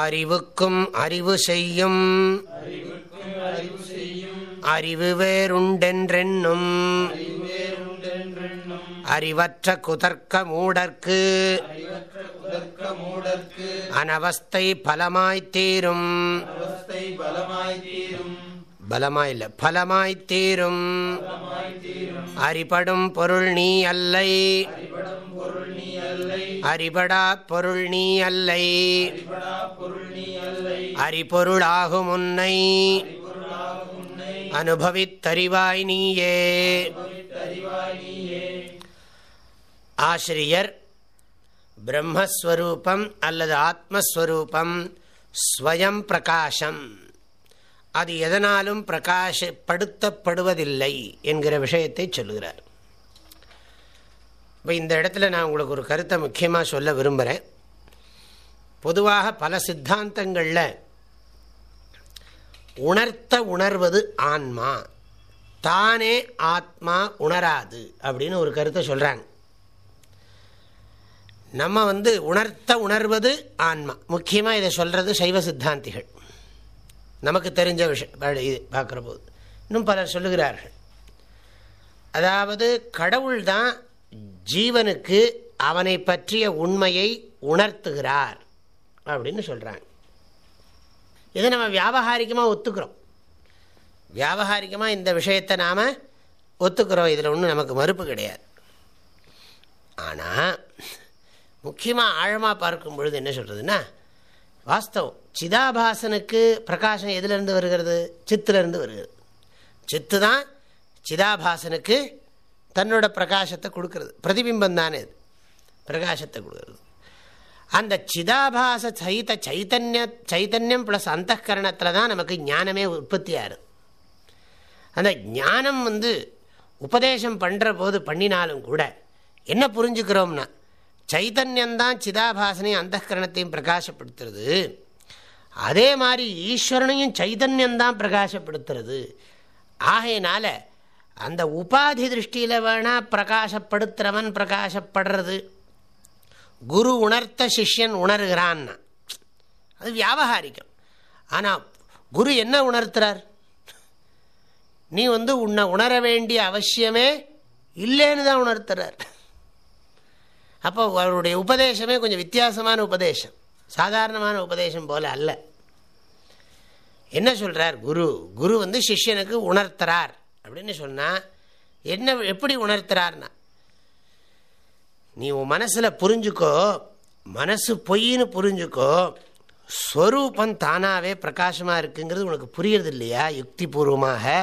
அறிவுக்கும் அறிவு செய்யும். அறிவு வேறுண்டென்றென்னும். அறிவற்ற குதர்க்க மூடற்கு. அனவஸ்தை பலமாய்த்தீரும் பலமாயில்ல பலமாய்த்தீரும் அறிபடும் பொருள் நீ அல்லை. அறிபடா பொருள் நீ அல்லை. அறிபொருளாகும் உன்னை. அனுபவித்தறிவாய் நீயே. ஆசிரியர் பிரம்மஸ்வரூபம் அல்லது ஆத்மஸ்வரூபம் ஸ்வயம் பிரகாசம். அது எதனாலும் பிரகாசப்படுத்தப்படுவதில்லை என்கிற விஷயத்தை சொல்லுகிறார். இப்போ இந்த இடத்துல நான் உங்களுக்கு ஒரு கருத்தை முக்கியமாக சொல்ல விரும்புகிறேன் பொதுவாக பல சித்தாந்தங்களில் உணர்த்த உணர்வது ஆன்மா. தானே ஆத்மா உணராது அப்படின்னு ஒரு கருத்தை சொல்கிறாங்க நம்ம வந்து உணர்த்த உணர்வது ஆன்மா. முக்கியமாக இதை சொல்கிறது சைவ சித்தாந்திகள். நமக்கு தெரிஞ்ச விஷயம் இது பார்க்குற போது இன்னும் பலர் சொல்லுகிறார்கள். அதாவது கடவுள் தான் ஜீவனுக்கு அவனை பற்றிய உண்மையை உணர்த்துகிறார் அப்படின்னு சொல்கிறாங்க இதை நம்ம வியாபகாரிகமாக ஒத்துக்கிறோம். வியாபகாரிகமாக இந்த விஷயத்தை நாம் ஒத்துக்கிறோம். இதில் ஒன்றும் நமக்கு மறுப்பு கிடையாது. ஆனால் முக்கியமாக ஆழமாக பார்க்கும் பொழுது என்ன சொல்கிறதுன்னா வாஸ்தவம். சிதாபாசனுக்கு பிரகாசம் எதுலேருந்து வருகிறது? சித்துலேருந்து வருகிறது. சித்து தான் சிதாபாசனுக்கு தன்னோட பிரகாசத்தை கொடுக்கறது. பிரதிபிம்பம் தானே இது. பிரகாசத்தை கொடுக்கறது. அந்த சிதாபாச சைத சைத்தன்ய சைத்தன்யம் ப்ளஸ் அந்த கரணத்தில் தான் நமக்கு ஞானமே உற்பத்தி ஆகுது அந்த ஞானம் வந்து உபதேசம் பண்ணுற போது பண்ணினாலும் கூட என்ன புரிஞ்சுக்கிறோம்னா சைதன்யந்தான் சிதாபாசனையும் அந்த கரணத்தையும் பிரகாசப்படுத்துறது. அதே மாதிரி ஈஸ்வரனையும் சைதன்யந்தான் பிரகாசப்படுத்துறது. ஆகையினால அந்த உபாதி திருஷ்டியில் வேணால் பிரகாசப்படுத்துகிறவன் பிரகாசப்படுறது. குரு உணர்த்த சிஷ்யன் உணர்கிறான்னா அது வியாபகாரிக்கம். ஆனால் குரு என்ன உணர்த்துறார்? நீ வந்து உன்னை உணர வேண்டிய அவசியமே இல்லைன்னு தான் உணர்த்துறார். அப்போ அவருடைய உபதேசமே கொஞ்சம் வித்தியாசமான உபதேசம். சாதாரணமான உபதேசம் போல அல்ல. என்ன சொல்கிறார் குரு. குரு வந்து சிஷ்யனுக்கு உணர்த்துறார். அப்படின்னு சொன்னால் என்ன எப்படி உணர்த்துறார்னா நீ உன் மனசில் புரிஞ்சுக்கோ மனசு பொய்ன்னு புரிஞ்சுக்கோ ஸ்வரூபம் தானாகவே பிரகாசமாக இருக்குங்கிறது உனக்கு புரியறது இல்லையா யுக்தி பூர்வமாக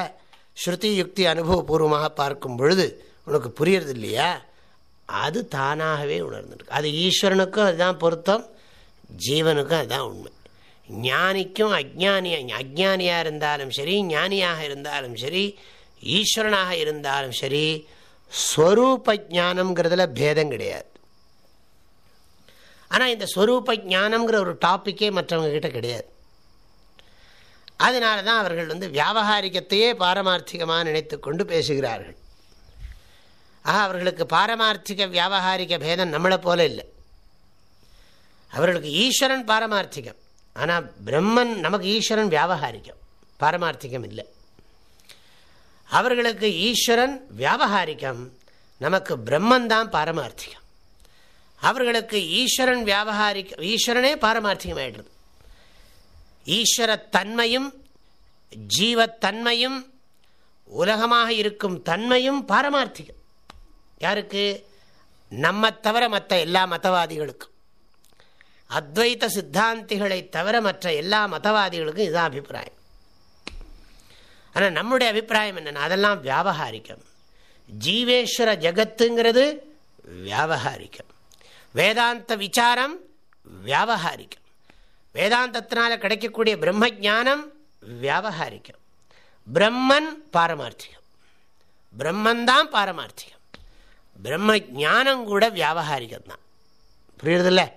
ஸ்ருதி யுக்தி அனுபவபூர்வமாக பார்க்கும் பொழுது உனக்கு புரியறது இல்லையா அது தானாகவே உணர்ந்துருக்கு. அது ஈஸ்வரனுக்கும் அதுதான் பொருத்தம் ஜீவனுக்கும் அதுதான் உண்மை. ஞானிக்கும் அஜ்ஞானி அஜ்ஞானியாக இருந்தாலும் சரி ஞானியாக இருந்தாலும் சரி ஈஸ்வரனாக இருந்தாலும் சரி ஸ்வரூப ஜானம்ங்கிறதுல பேதம் கிடையாது. ஆனால் இந்த ஸ்வரூப ஜானம்ங்கிற ஒரு டாப்பிக்கே மற்றவங்க கிட்ட கிடையாது. அதனால தான் அவர்கள் வந்து வியாபகாரிகத்தையே பாரமார்த்திகமாக நினைத்து கொண்டு பேசுகிறார்கள். ஆஹா அவர்களுக்கு பாரமார்த்திக வியாபகாரிக பேதம் நம்மளை போல இல்லை. அவர்களுக்கு ஈஸ்வரன் பாரமார்த்திகம். ஆனால் பிரம்மன் நமக்கு ஈஸ்வரன் வியாபகாரிகம். பாரமார்த்திகம் இல்லை. அவர்களுக்கு ஈஸ்வரன் வியாபகாரிகம் நமக்கு பிரம்மன் தான் பாரமார்த்திகம். அவர்களுக்கு ஈஸ்வரன் வியாபகாரிக்க ஈஸ்வரனே பாரமார்த்திகம் ஆயிடுறது ஈஸ்வரத்தன்மையும் ஜீவத்தன்மையும் உலகமாக இருக்கும் தன்மையும் பாரமார்த்திகம். யாருக்கு? நம்ம தவிர மற்ற எல்லா மதவாதிகளுக்கும் அத்வைத சித்தாந்திகளை தவிர மற்ற எல்லா மதவாதிகளுக்கும் இதுதான் அபிப்பிராயம். ஆனால் நம்முடைய அபிப்பிராயம் என்னென்னா அதெல்லாம் வியாபகாரிக்கம். ஜீவேஸ்வர ஜகத்துங்கிறது வியாபகாரிக்கம். வேதாந்த விசாரம் வியாபகாரிக்கம். வேதாந்தத்தினால் கிடைக்கக்கூடிய பிரம்ம ஜானம் வியாபகாரிக்கம். பிரம்மன் பாரமார்த்திகம். பிரம்மந்தான் பாரமார்த்திகம். பிரம்ம ஜானம் கூட வியாபகாரிகம் தான். புரியுறதில்ல?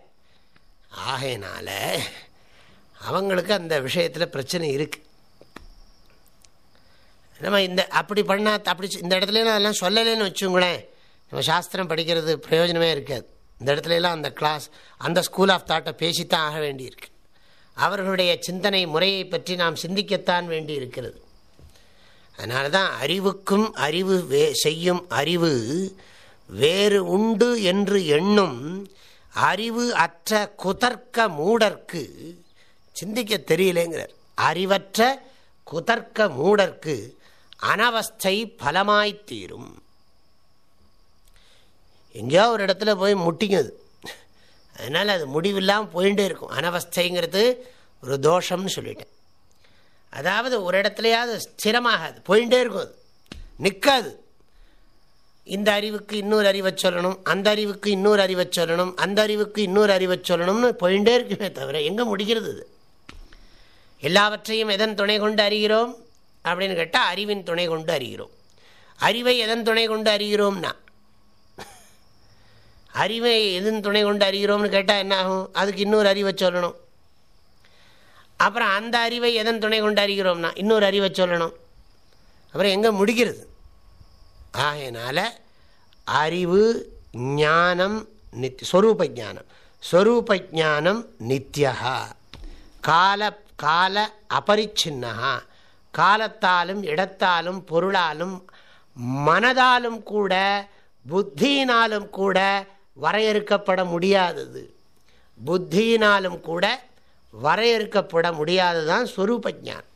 ஆகையினால அவங்களுக்கு அந்த விஷயத்தில் பிரச்சனை இருக்குது நம்ம இந்த அப்படி பண்ணால் அப்படி இந்த இடத்துலலாம் அதெல்லாம் சொல்லலைன்னு வச்சுங்களேன். நம்ம சாஸ்திரம் படிக்கிறது பிரயோஜனமே இருக்காது. இந்த இடத்துலலாம் அந்த கிளாஸ் அந்த ஸ்கூல் ஆஃப் தாட்டை பேசித்தான் ஆக வேண்டியிருக்கு. அவர்களுடைய சிந்தனை முறையை பற்றி நாம் சிந்திக்கத்தான் வேண்டி இருக்கிறது அதனால தான் அறிவுக்கும் அறிவு வே செய்யும் அறிவு வேறு உண்டு என்று எண்ணும் அறிவு அற்ற குதர்க்க மூடர்க்கு சிந்திக்க தெரியலேங்கிறார். அறிவற்ற குதர்க்க மூடர்க்கு அனவஸ்தை பலமாய்த்தீரும் எங்கேயோ ஒரு இடத்துல போய் முட்டிக்குது அதனால் அது முடிவில்லாமல் போயிட்டே இருக்கும். அனவஸ்தைங்கிறது ஒரு தோஷம்னு சொல்லிட்டேன். அதாவது ஒரு இடத்துலையாவது ஸ்திரமாகாது. போயிட்டே இருக்கும் அது. நிற்காது. இந்த அறிவுக்கு இன்னொரு அறிவை சொல்லணும் அந்த அறிவுக்கு இன்னொரு அறிவை சொல்லணும் அந்த அறிவுக்கு இன்னொரு அறிவை சொல்லணும்னு போயிட்டே இருக்குமே தவிர எங்கே முடிகிறது அது எல்லாவற்றையும் எதன் துணை கொண்டு அறிகிறோம் அப்படின்னு கேட்டால் அறிவின் துணை கொண்டு அறிகிறோம். அறிவை எதன் துணை கொண்டு அறிகிறோம்னா அறிவை எதன் துணை கொண்டு அறிகிறோம்னு கேட்டால் என்ன ஆகும் அதுக்கு இன்னொரு அறிவை சொல்லணும். அப்புறம் அந்த அறிவை எதன் துணை கொண்டு அறிகிறோம்னா இன்னொரு அறிவை சொல்லணும். அப்புறம் எங்கே முடிக்கிறது ஆகையினால அறிவு ஞானம் நித் ஸ்வரூப ஜானம் ஸ்வரூப ஜானம் நித்யா. கால கால அபரிச்சின்னா காலத்தாலும் இடத்தாலும் பொருளாலும் மனதாலும் கூட புத்தியினாலும் கூட வரையறுக்கப்பட முடியாதது. புத்தியினாலும் கூட வரையறுக்கப்பட முடியாததான் ஸ்வரூப ஜானம்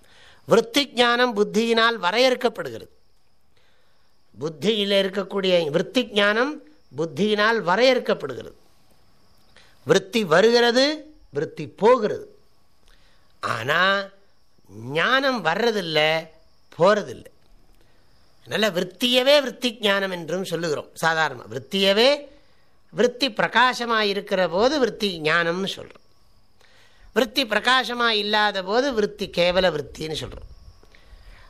விற்பி ஜானம் புத்தியினால் வரையறுக்கப்படுகிறது. புத்தியில் இருக்கக்கூடிய விற்பி ஞானம் புத்தியினால் வரையறுக்கப்படுகிறது. விற்பி வருகிறது விற்பி போகிறது. ஆனால் ஞானம் வர்றதில்லை போகிறதில்லை அதனால் விற்த்தியவே விற்பி ஞானம் என்றும் சொல்லுகிறோம். சாதாரணமாக விற்த்தியவே விற்பி பிரகாசமாக இருக்கிற போது விற்பி ஞானம்னு சொல்கிறோம் விற்பி பிரகாசமாக இல்லாத போது விற்பி கேவல விற்த்தின்னு சொல்கிறோம்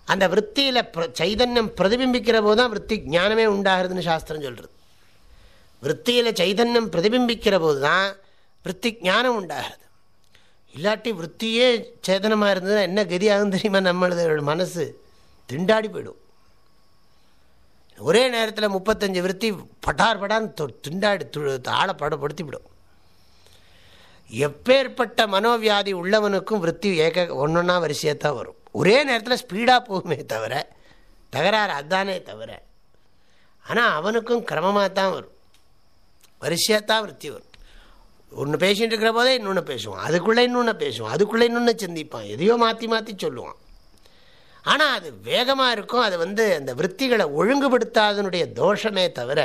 அந்த விற்த்தியில் சைதன்யம் பிரதிபிம்பிக்கிற போது தான் விற்பி ஞானமே உண்டாகிறதுன்னு சாஸ்திரம் சொல்கிறது விற்த்தியில் சைதன்யம் பிரதிபிம்பிக்கிற போது தான் விற்பி ஞானம் உண்டாகிறது. இல்லாட்டி விற்த்தியே சேதனமாக இருந்ததுன்னா என்ன கதி ஆகும் தெரியுமா நம்மளது மனசு? திண்டாடி போயிடும். ஒரே நேரத்தில் முப்பத்தஞ்சு விற்பி பட்டார் படான்னு திண்டாடி ஆளை படப்படுத்திவிடும் எப்பேற்பட்ட மனோவியாதி உள்ளவனுக்கும் விற்பி ஏக ஒன்றொன்னா வரிசையாக தான் வரும். ஒரே நேரத்தில் ஸ்பீடாக போகுமே தவிர தகராறு அதுதானே தவிர ஆனால் அவனுக்கும் கிரமமாக தான் வரும். வரிசையாக தான் விற்பி வரும். ஒன்று பேசிகிட்டு இருக்கிற போதே இன்னொன்று பேசுவான். அதுக்குள்ளே இன்னொன்று பேசுவான். அதுக்குள்ளே இன்னொன்று சிந்திப்பான். எதையோ மாற்றி மாற்றி சொல்லுவான். ஆனால் அது வேகமாக இருக்கும் அது வந்து அந்த விற்த்திகளை ஒழுங்குபடுத்தாதனுடைய தோஷமே தவிர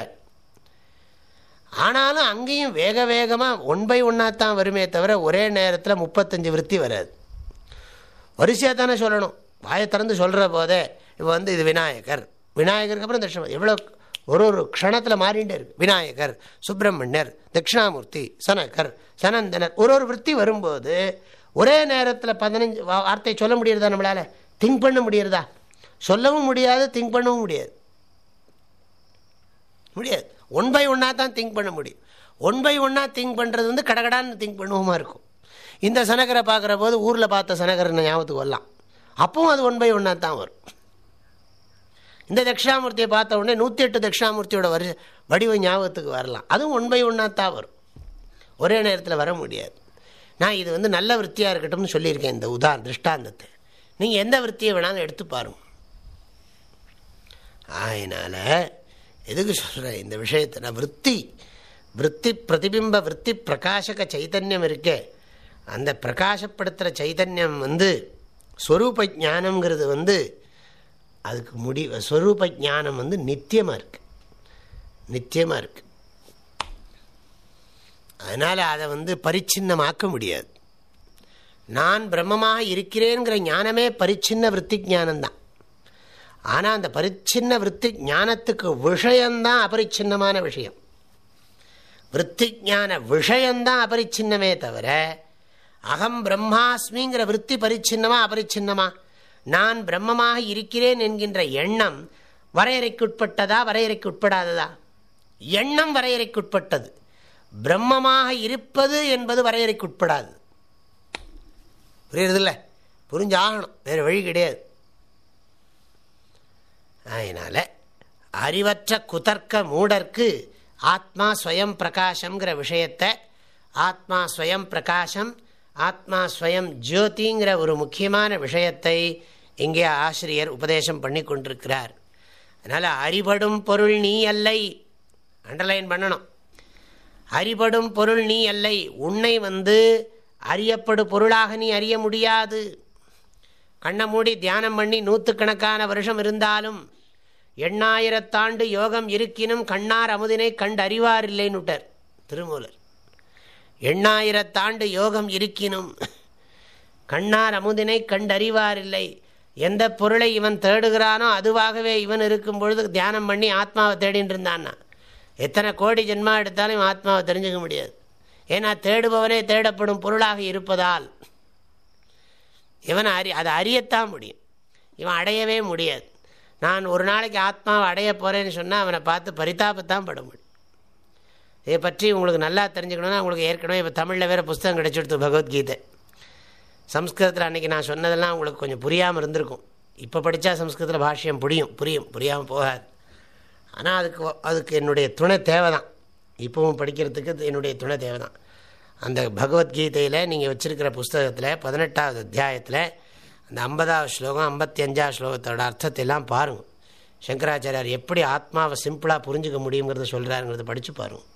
ஆனாலும் அங்கேயும் வேக வேகமாக ஒன் பை ஒன்னாக தான் வருமே தவிர ஒரே நேரத்தில் முப்பத்தஞ்சு விற்பி வராது. வரிசையாக தானே சொல்லணும். வாயை திறந்து சொல்கிற போதே இப்போ வந்து இது விநாயகர். விநாயகருக்கு அப்புறம் தட்சிணம் எவ்வளோ ஒரு ஒரு க்ஷணத்தில் மாறிண்டே இருக்குது விநாயகர் சுப்பிரமணியர் தட்சிணாமூர்த்தி சனகர் சனந்தனர். ஒரு ஒரு விற்பி வரும்போது ஒரே நேரத்தில் பதினஞ்சு வார்த்தை சொல்ல முடியறதா நம்மளால்? திங்க் பண்ண முடியறதா? சொல்லவும் முடியாது திங்க் பண்ணவும் முடியாது. முடியாது. ஒன் பை ஒன்னாக தான் திங்க் பண்ண முடியும். ஒன் பை ஒன்னாக திங்க் பண்ணுறது வந்து கடகடான்னு திங்க் பண்ணுவோமா இருக்கும். இந்த சனகரை பார்க்குற போது ஊரில் பார்த்த சனகரனை ஞாபகத்துக்கு வரலாம். அப்பவும் அது ஒன் பை ஒன்னாக தான் வரும். இந்த தட்சிணாமூர்த்தியை பார்த்த உடனே நூற்றி எட்டு தட்சிணாமூர்த்தியோட வரி வடிவ ஞாபகத்துக்கு வரலாம். அதுவும் ஒன் பை ஒன்னாக தான் வரும். ஒரே நேரத்தில் வர முடியாது. நான் இது வந்து நல்ல விற்த்தியாக இருக்கட்டும்னு சொல்லியிருக்கேன் இந்த உதாரண திருஷ்டாந்தத்தை. நீங்கள் எந்த விற்த்தியை வேணாலும் எடுத்து பாருங்க. அதனால் எதுக்கு சொல்கிறேன் இந்த விஷயத்தை நான் விற்பி விற்பி பிரதிபிம்ப விற்பி பிரகாசக சைத்தன்யம் இருக்கே. அந்த பிரகாசப்படுத்துகிற சைதன்யம் வந்து ஸ்வரூப ஜானங்கிறது வந்து அதுக்கு முடி ஸ்வரூப ஜானம் வந்து நித்தியமாக இருக்குது நித்தியமாக இருக்குது அதனால் அதை வந்து பரிச்சின்னமாக்க முடியாது. நான் பிரம்மமாக இருக்கிறேங்கிற ஞானமே பரிச்சின்ன விற்பி ஜானந்தான் ஆனால் அந்த பரிச்சின்ன விற்பி ஞானத்துக்கு விஷயந்தான் அபரிச்சின்னமான விஷயம். விற்பி ஜான விஷயந்தான் அபரிச்சின்னமே தவிர அகம் பிரம்மாஸ்மிங்கிற விற்பி பரிச்சின்னமா அபரிச்சின்னமா? நான் பிரம்மமாக இருக்கிறேன் என்கின்ற எண்ணம் வரையறைக்குட்பட்டதா வரையறைக்குட்படாததா? எண்ணம் வரையறைக்குட்பட்டது. பிரம்மமாக இருப்பது என்பது வரையறைக்குட்படாது. புரியுறதில்ல? புரிஞ்சாகணும். வேறு வழி கிடையாது. அதனால் அறிவற்ற குதர்க்க மூடர்க்கு ஆத்மா ஸ்வயம் பிரகாஷங்கிற விஷயத்தை ஆத்மா ஸ்வயம் பிரகாஷம் ஆத்மா ஸ்வயம் ஜோதிங்கிற ஒரு முக்கியமான விஷயத்தை இங்கே ஆசிரியர் உபதேசம் பண்ணி கொண்டிருக்கிறார். அதனால் அறிபடும் பொருள் நீ அல்லை. அண்டர்லைன் பண்ணணும். அறிபடும் பொருள் நீ அல்லை. உன்னை வந்து அறியப்படு பொருளாக நீ அறிய முடியாது. கண்ணை மூடி தியானம் பண்ணி நூற்றுக்கணக்கான வருஷம் இருந்தாலும் எண்ணாயிரத்தாண்டு யோகம் இருக்கினும் கண்ணார் அமுதினை கண்டு அறிவார் இல்லைன்னுட்டார் திருமூலர். எண்ணாயிரத்தாண்டு யோகம் இருக்கினும் கண்ணார் அமுதினை கண்டறிவாரில்லை. எந்த பொருளை இவன் தேடுகிறானோ அதுவாகவே இவன் இருக்கும் பொழுது தியானம் பண்ணி ஆத்மாவை தேடின்னு இருந்தான்னா எத்தனை கோடி ஜென்மா எடுத்தாலும் ஆத்மாவை தெரிஞ்சுக்க முடியாது. ஏன்னா தேடுபவனே தேடப்படும் பொருளாக இருப்பதால் இவன் அறி அதை அறியத்தான் முடியும். இவன் அடையவே முடியாது. நான் ஒரு நாளைக்கு ஆத்மாவை அடைய போகிறேன்னு சொன்னால் அவனை பார்த்து பரிதாபத்தான் பட முடியும். இதை பற்றி உங்களுக்கு நல்லா தெரிஞ்சுக்கணுன்னா உங்களுக்கு ஏற்கனவே இப்போ தமிழில் வேறு புஸ்தகம் கிடைச்சிடுத்து பகவத்கீதை. சம்ஸ்கிருதத்தில் அன்றைக்கி நான் சொன்னதெல்லாம் உங்களுக்கு கொஞ்சம் புரியாமல் இருந்திருக்கும். இப்போ படித்தா சம்ஸ்கிருதத்தில் பாஷ்யம் புரியும் புரியும் புரியாமல் போகாது. ஆனால் அதுக்கு அதுக்கு என்னுடைய துணை தேவை தான் இப்போவும் படிக்கிறதுக்கு என்னுடைய துணை தேவை தான் அந்த பகவத்கீதையில் நீங்கள் வச்சுருக்கிற புஸ்தகத்தில் பதினெட்டாவது அத்தியாயத்தில் அந்த ஐம்பதாவது ஸ்லோகம் ஐம்பத்தி அஞ்சாவது ஸ்லோகத்தோட அர்த்தத்தை எல்லாம் பாருங்கள் சங்கராச்சாரியார் எப்படி ஆத்மாவை சிம்பிளாக புரிஞ்சுக்க முடியுங்கிறத சொல்கிறாருங்கிறத படித்து பாருங்கள்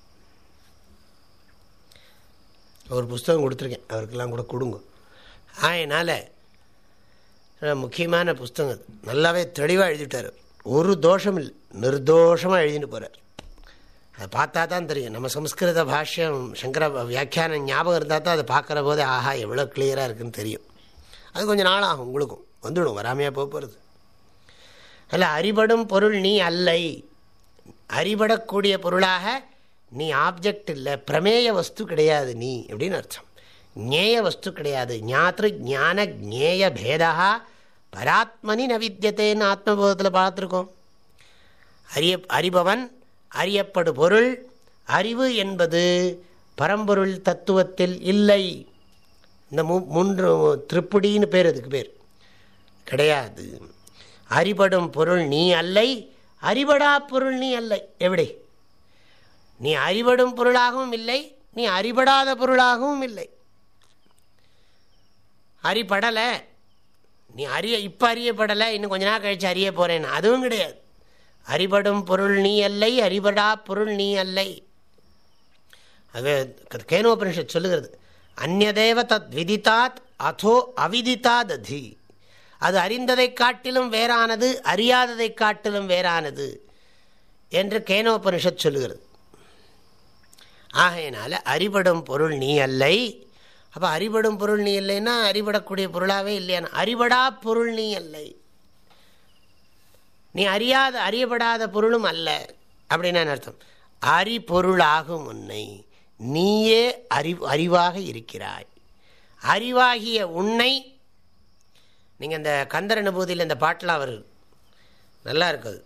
ஒரு புஸ்தகம் கொடுத்துருக்கேன். அவருக்கெல்லாம் கூட கொடுங்க. அதனால் முக்கியமான புஸ்தகம் அது. நல்லாவே தெளிவாக எழுதிட்டார். ஒரு தோஷம் இல்லை. நிர்தோஷமாக எழுதிட்டு போகிறார் அதை பார்த்தா தான் தெரியும். நம்ம சம்ஸ்கிருத பாஷ்யம் சங்கர வியாக்கியானம் ஞாபகம் இருந்தால் தான் அதை பார்க்குற போதே ஆஹா எவ்வளோ கிளியராக இருக்குன்னு தெரியும். அது கொஞ்சம் நாள் ஆகும் உங்களுக்கும். வந்துடும். வராமையாக போக போகிறது அல்ல அறிபடும் பொருள் நீ அல்லை. அறிபடக்கூடிய பொருளாக நீ ஆப்ஜெக்ட் இல்லை பிரமேய வஸ்து கிடையாது நீ அப்படின்னு அர்த்தம். ஞேய வஸ்து கிடையாது. ஞாத்திரு ஞான ஜேய பேதா பராத்மனி நவித்தியத்தேன்னு ஆத்மபோதத்தில் பார்த்துருக்கோம். அறிய அறிபவன் அறியப்படு பொருள் அறிவு என்பது பரம்பொருள் தத்துவத்தில் இல்லை. இந்த மு மூன்று திருப்படின்னு பேர் அதுக்கு பேர். கிடையாது. அறிபடும் பொருள் நீ அல்லை அறிபடா பொருள் நீ அல்லை. எப்படி நீ அறிபடும் பொருளாகவும் இல்லை நீ அறிபடாத பொருளாகவும் இல்லை. அறிபடலை நீ அறிய இப்போ அறியப்படலை இன்னும் கொஞ்ச நாள் கழித்து அறிய போகிறேன் அதுவும் கிடையாது. அறிபடும் பொருள் நீ அல்லை அறிபடா பொருள் நீ அல்லை. அது கேனோபனிஷத் சொல்லுகிறது. அந்நதேவ தத் விதித்தாத் அதோ அவிதித்தாத் அதி. அது அறிந்ததை காட்டிலும் வேறானது அறியாததை காட்டிலும் வேறானது என்று கேனோபனிஷத் சொல்லுகிறது. ஆகையினால அறிபடும் பொருள் நீ அல்லை. அப்போ அறிபடும் பொருள் நீ இல்லைன்னா அறிபடக்கூடிய பொருளாகவே இல்லையா அறிபடா பொருள் நீ அல்லை. நீ அறியாத அறியப்படாத பொருளும் அல்ல. அப்படின்னு அர்த்தம்? அறிபொருளாகும் உன்னை. நீயே அறி அறிவாக இருக்கிறாய். அறிவாகிய உன்னை நீங்கள் இந்த கந்தர் அனுபூதியில் இந்த பாட்டெலாம் வருது நல்லா இருக்குது.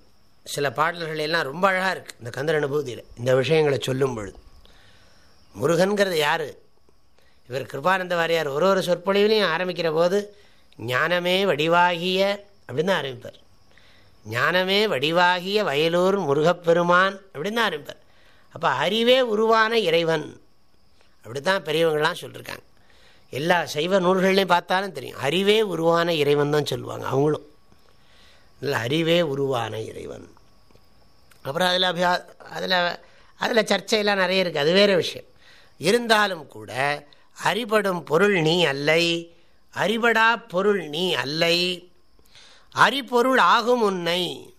சில பாடல்கள் எல்லாம் ரொம்ப அழகாக இருக்குது இந்த கந்தர் அனுபூதியில் இந்த விஷயங்களை சொல்லும் பொழுது. முருகன்கிறது யார்? இவர் கிருபானந்த வாரியார் ஒரு ஒரு சொற்பொழிவுலையும் ஆரம்பிக்கிற போது ஞானமே வடிவாகிய அப்படின்னு தான் ஆரம்பிப்பார். ஞானமே வடிவாகிய வயலூர் முருகப்பெருமான் அப்படின்னு தான் ஆரம்பிப்பார். அப்போ அறிவே உருவான இறைவன் அப்படி தான் பெரியவங்களாம் சொல்லியிருக்காங்க எல்லா சைவ நூல்கள்லையும் பார்த்தாலும் தெரியும். அறிவே உருவான இறைவன் தான் சொல்லுவாங்க அவங்களும். இல்லை அறிவே உருவான இறைவன். அப்புறம் அதில் அபியா அதில் அதில் சர்ச்சையெல்லாம் நிறைய இருக்குது அது வேறு விஷயம். இருந்தாலும் கூட அறிபடும் பொருள் நீ அல்லை அறிபடா பொருள் நீ அல்லை அறிபொருள் ஆகும் உன்னை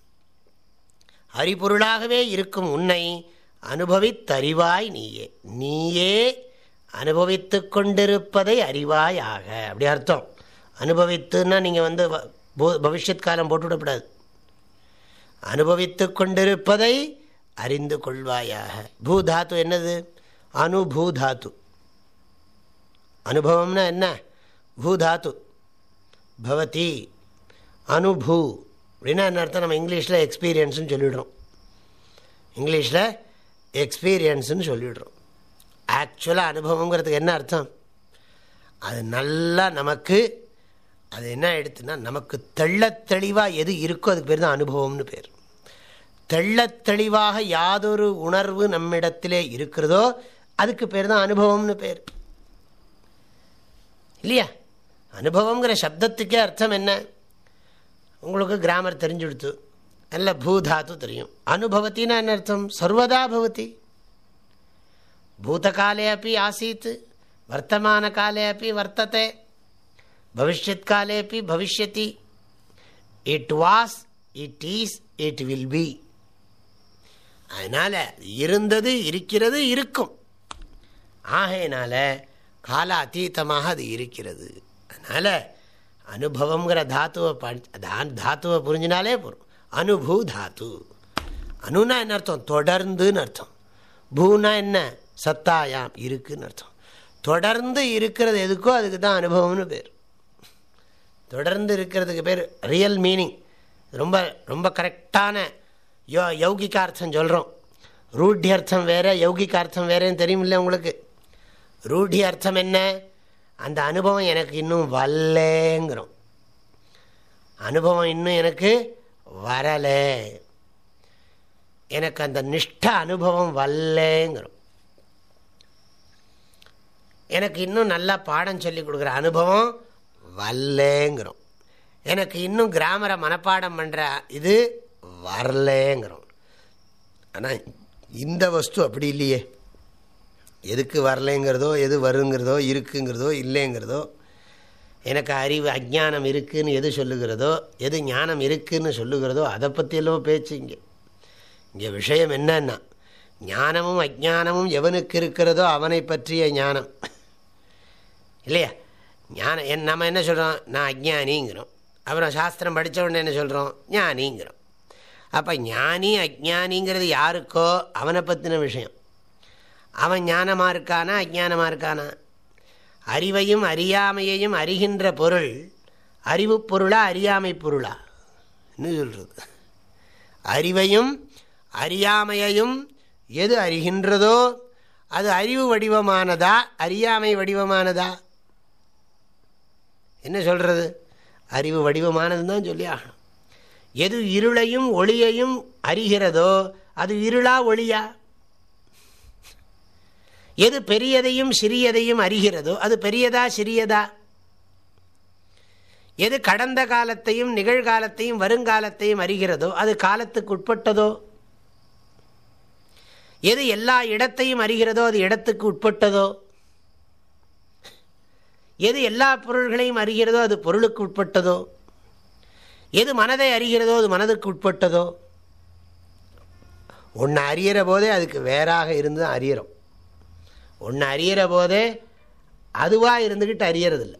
அறிபொருளாகவே இருக்கும் உன்னை அனுபவித்தறிவாய் நீயே நீயே அனுபவித்து கொண்டிருப்பதை அறிவாயாக. அப்படி அர்த்தம். அனுபவித்துன்னா நீங்கள் வந்து பவிஷ்யத் காலம் போட்டுவிடக்கூடாது அனுபவித்து கொண்டிருப்பதை அறிந்து கொள்வாயாக. பூதாத்து என்னது? அனுபூதாத்து. அனுபவம்னா என்ன? பூதாத்து. பவதி. அனுபூ. அப்படின்னா என்ன அர்த்தம்? நம்ம இங்கிலீஷில் எக்ஸ்பீரியன்ஸ்னு சொல்லிவிடுறோம் இங்கிலீஷில் எக்ஸ்பீரியன்ஸுன்னு சொல்லிவிடுறோம் ஆக்சுவலாக அனுபவங்கிறதுக்கு என்ன அர்த்தம்? அது நல்லா நமக்கு அது என்ன எடுத்துன்னா நமக்கு தெள்ளத்தெளிவாக எது இருக்கோ அதுக்கு பேர் தான் அனுபவம்னு பேர். தெள்ளத்தெளிவாக யாதொரு உணர்வு நம்மிடத்திலே இருக்கிறதோ அதுக்கு பேர் தான் அனுபவம்னு பேர். இல்லையா? அனுபவங்கிற சப்தத்துக்கே அர்த்தம் என்ன? உங்களுக்கு கிராமர் தெரிஞ்சுடுத்து. நல்ல பூதாத்து தெரியும். அனுபவத்தின்னா என்ன அர்த்தம்? சர்வதா பவதி. பூதகாலே அப்படி ஆசீத் வர்த்தமான காலே அப்படி வர்த்தத்தை பவிஷ்யத் காலே அப்படி பவிஷ்யதி. It was it is it will be அதனால் இருந்தது இருக்கிறது இருக்கும். ஆகையினால கால அத்தீத்தமாக அது இருக்கிறது. அதனால் அனுபவங்கிற தாத்துவை தாத்துவை புரிஞ்சினாலே போகும் அனுபூ தாத்து அணுனா என்ன அர்த்தம்? தொடர்ந்துன்னு அர்த்தம். பூனா என்ன? சத்தாயாம் இருக்குன்னு அர்த்தம். தொடர்ந்து இருக்கிறது எதுக்கோ அதுக்கு தான் அனுபவம்னு பேர். தொடர்ந்து இருக்கிறதுக்கு பேர் ரியல் மீனிங் ரொம்ப ரொம்ப கரெக்டான யோ யௌகிகார்த்தம் சொல்கிறோம் ரூಢி அர்த்தம் வேறு யௌகிகார்த்தம் வேறேன்னு தெரியுமில்ல உங்களுக்கு? ரூಢி அர்த்தம் என்ன? அந்த அனுபவம் எனக்கு இன்னும் வரலேங்கிறோம். அனுபவம் இன்னும் எனக்கு வரலை. எனக்கு அந்த நிஷ்ட அனுபவம் வரலேங்கிறோம். எனக்கு இன்னும் நல்லா பாடம் சொல்லி கொடுக்குற அனுபவம் வரலேங்கிறோம். எனக்கு இன்னும் கிராமரை மனப்பாடம் பண்ணுற இது வரலேங்கிறோம். ஆனால் இந்த வஸ்து அப்படி இல்லையே. எதுக்கு வரலைங்கிறதோ எது வருங்கிறதோ இருக்குங்கிறதோ இல்லைங்கிறதோ எனக்கு அறிவு அஜானம் இருக்குதுன்னு எது சொல்லுகிறதோ எது ஞானம் இருக்குதுன்னு சொல்லுகிறதோ அதை பற்றியெல்லாம் பேச்சு இங்கே. இங்கே விஷயம் என்னன்னா ஞானமும் அஜானமும் எவனுக்கு இருக்கிறதோ அவனை பற்றிய ஞானம். இல்லையா? ஞானம் என் நம்ம என்ன சொல்கிறோம் நான் அஜ்ஞானிங்கிறோம். அப்புறம் சாஸ்திரம் படித்த உடனே என்ன சொல்கிறோம் ஞானிங்கிறோம். அப்போ ஞானி அஜ்ஞானிங்கிறது யாருக்கோ? அவனை பற்றின விஷயம். அவன் ஞானமாக இருக்கானா அஜானமாக இருக்கானா? அறிவையும் அறியாமையையும் அறிகின்ற பொருள் அறிவு பொருளா அறியாமை பொருளா? என்ன சொல்கிறது அறிவையும் அறியாமையையும் எது அறிகின்றதோ அது அறிவு வடிவமானதா அறியாமை வடிவமானதா? என்ன சொல்கிறது அறிவு வடிவமானதுன்னு தான் சொல்லி ஆகணும். எது இருளையும் ஒளியையும் அறிகிறதோ அது இருளா ஒளியா? எது பெரியதையும் சிறியதையும் அறிகிறதோ அது பெரியதா சிறியதா? எது கடந்த காலத்தையும் நிகழ்காலத்தையும் வருங்காலத்தையும் அறிகிறதோ அது காலத்துக்கு உட்பட்டதோ? எது எல்லா இடத்தையும் அறிகிறதோ அது இடத்துக்கு உட்பட்டதோ? எது எல்லா பொருள்களையும் அறிகிறதோ அது பொருளுக்கு உட்பட்டதோ? எது மனதை அறிகிறதோ அது மனதுக்கு உட்பட்டதோ? ஒன்று அறிகிற போதே அதுக்கு வேறாக இருந்து அறிகிறோம் ஒன்று அறியிற போதே அதுவாக இருந்துக்கிட்டு அறியறதில்ல.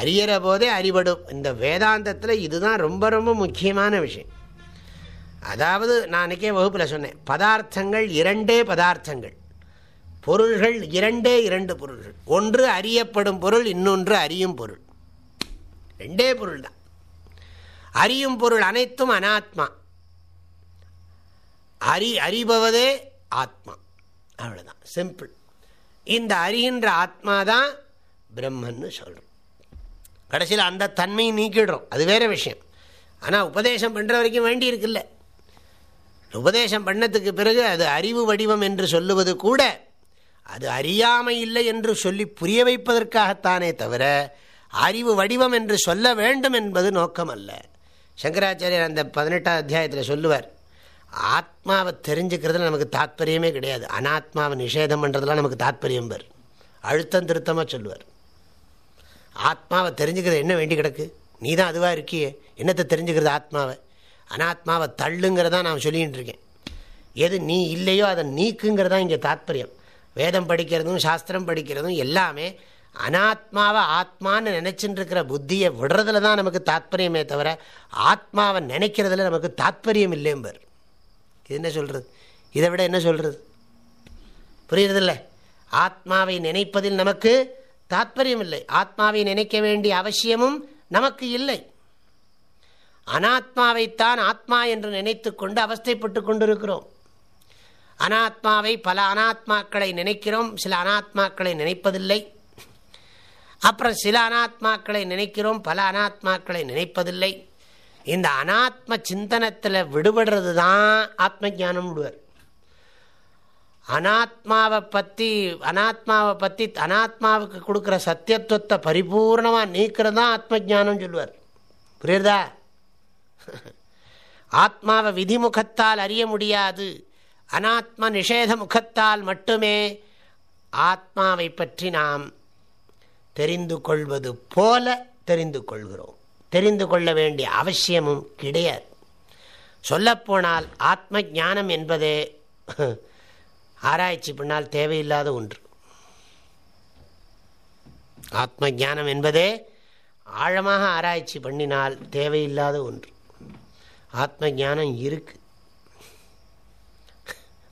அறியிற போதே அறிபடும். இந்த வேதாந்தத்தில் இதுதான் ரொம்ப ரொம்ப முக்கியமான விஷயம். அதாவது நான் அன்றைக்கே வகுப்பில் சொன்னேன் பதார்த்தங்கள் இரண்டே பதார்த்தங்கள். பொருள்கள் இரண்டே இரண்டு பொருள்கள். ஒன்று அறியப்படும் பொருள் இன்னொன்று அறியும் பொருள். ரெண்டே பொருள் தான் அறியும் பொருள் அனைத்தும் அனாத்மா. அறி அறிபவதே ஆத்மா. அவ்வளோதான் சிம்பிள் இந்த அறிகின்ற ஆத்மா தான் பிரம்மன்னு சொல்கிறோம் கடைசியில் அந்த தன்மையை நீக்கிடுறோம். அது வேறு விஷயம். ஆனால் உபதேசம் பண்ணுற வரைக்கும் வேண்டி இருக்குல்ல. உபதேசம் பண்ணத்துக்கு பிறகு அது அறிவு வடிவம் என்று சொல்லுவது கூட அது அறியாமை இல்லை என்று சொல்லி புரிய வைப்பதற்காகத்தானே தவிர அறிவு வடிவம் என்று சொல்ல வேண்டும் என்பது நோக்கம் அல்ல சங்கராச்சாரியர் அந்த பதினெட்டாம் அத்தியாயத்தில் சொல்லுவார் ஆத்மாவை தெரிஞ்சுக்கிறதுல நமக்கு தாத்பரியமே கிடையாது. அனாத்மாவை நிஷேதம் பண்ணுறதுலாம் நமக்கு தாத்பரியம் பேர். அழுத்தம் திருத்தமாக சொல்லுவார். ஆத்மாவை தெரிஞ்சுக்கிறது என்ன வேண்டி கிடக்கு? நீ தான் அதுவாக இருக்கியே. என்னத்தை தெரிஞ்சுக்கிறது ஆத்மாவை? அனாத்மாவை தள்ளுங்கிறதான் நான் சொல்லிகிட்டு இருக்கேன் எது நீ இல்லையோ அதை நீக்குங்கிறதா இங்கே தாத்பரியம். வேதம் படிக்கிறதும் சாஸ்திரம் படிக்கிறதும் எல்லாமே அனாத்மாவை ஆத்மான்னு நினச்சின்னு இருக்கிற புத்தியை விடுறதுல தான் நமக்கு தாத்பரியமே தவிர ஆத்மாவை நினைக்கிறதுல நமக்கு தாத்பரியம் இல்லைம்பர் என்ன சொல்கிறது இதை விட என்ன சொல்கிறது புரியுறதில்ல. ஆத்மாவை நினைப்பதில் நமக்கு தாத்பரியம் இல்லை ஆத்மாவை நினைக்க வேண்டிய அவசியமும் நமக்கு இல்லை. அனாத்மாவைத்தான் ஆத்மா என்று நினைத்து கொண்டு அவஸ்தைப்பட்டு கொண்டிருக்கிறோம். அனாத்மாவை பல அனாத்மாக்களை நினைக்கிறோம். சில அனாத்மாக்களை நினைப்பதில்லை. அப்புறம் சில அனாத்மாக்களை நினைக்கிறோம். பல அனாத்மாக்களை நினைப்பதில்லை. இந்த அனாத்ம சிந்தனத்தில் விடுபடுறது தான் ஆத்ம ஜானம் விடுவார். அனாத்மாவை பற்றி அனாத்மாவை பற்றி அனாத்மாவுக்கு கொடுக்குற சத்தியத்துவத்தை பரிபூர்ணமாக நீக்கிறது தான் ஆத்ம ஜானம் சொல்லுவார். புரியுறதா? ஆத்மாவை விதிமுகத்தால் அறிய முடியாது. அனாத்ம நிஷேத முகத்தால் மட்டுமே ஆத்மாவை பற்றி நாம் தெரிந்து கொள்வது போல தெரிந்து கொள்கிறோம். தெரிந்து கொள்ள வேண்டிய அவசியமும் கிடையாது. சொல்லப்போனால் ஆத்ம ஞானம் என்பதே ஆராய்ச்சி பின்னால் தேவையில்லாத ஒன்று. ஆத்ம ஞானம் என்பதே ஆழமாக ஆராய்ச்சி பண்ணினால் தேவையில்லாத ஒன்று. ஆத்ம ஞானம் இருக்கு.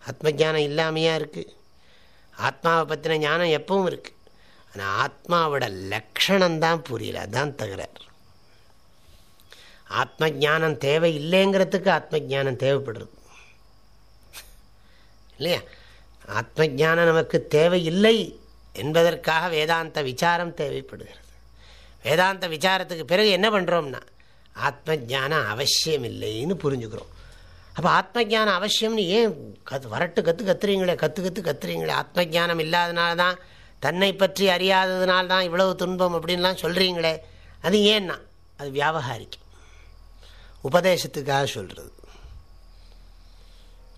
ஆத்ம ஞானம் இல்லாமையாக இருக்குது ஆத்மாவை பற்றின ஞானம் எப்பவும் இருக்குது ஆனால் ஆத்மாவோட லக்ஷணம்தான் புரியல அதுதான் தகுறார் ஆத்ம ஜானம் தேவை இல்லைங்கிறதுக்கு ஆத்ம ஜானம் தேவைப்படுறது. இல்லையா? ஆத்ம ஜானம் நமக்கு தேவை இல்லை என்பதற்காக வேதாந்த விசாரம் தேவைப்படுகிறது. வேதாந்த விசாரத்துக்கு பிறகு என்ன பண்ணுறோம்னா ஆத்ம ஜானம் அவசியம் இல்லைன்னு புரிஞ்சுக்கிறோம். அப்போ ஆத்ம ஜானம் அவசியம்னு ஏன் கத் வரட்டு கற்று கத்துறீங்களே கற்று கற்று கத்துறீங்களே? ஆத்ம ஜானம் இல்லாதனால தான் தன்னை பற்றி அறியாததுனால தான் இவ்வளவு துன்பம் அப்படின்லாம் சொல்கிறீங்களே அது ஏன்னா? அது வியாபகாரிக்கும். உபதேசத்துக்காக சொல்கிறது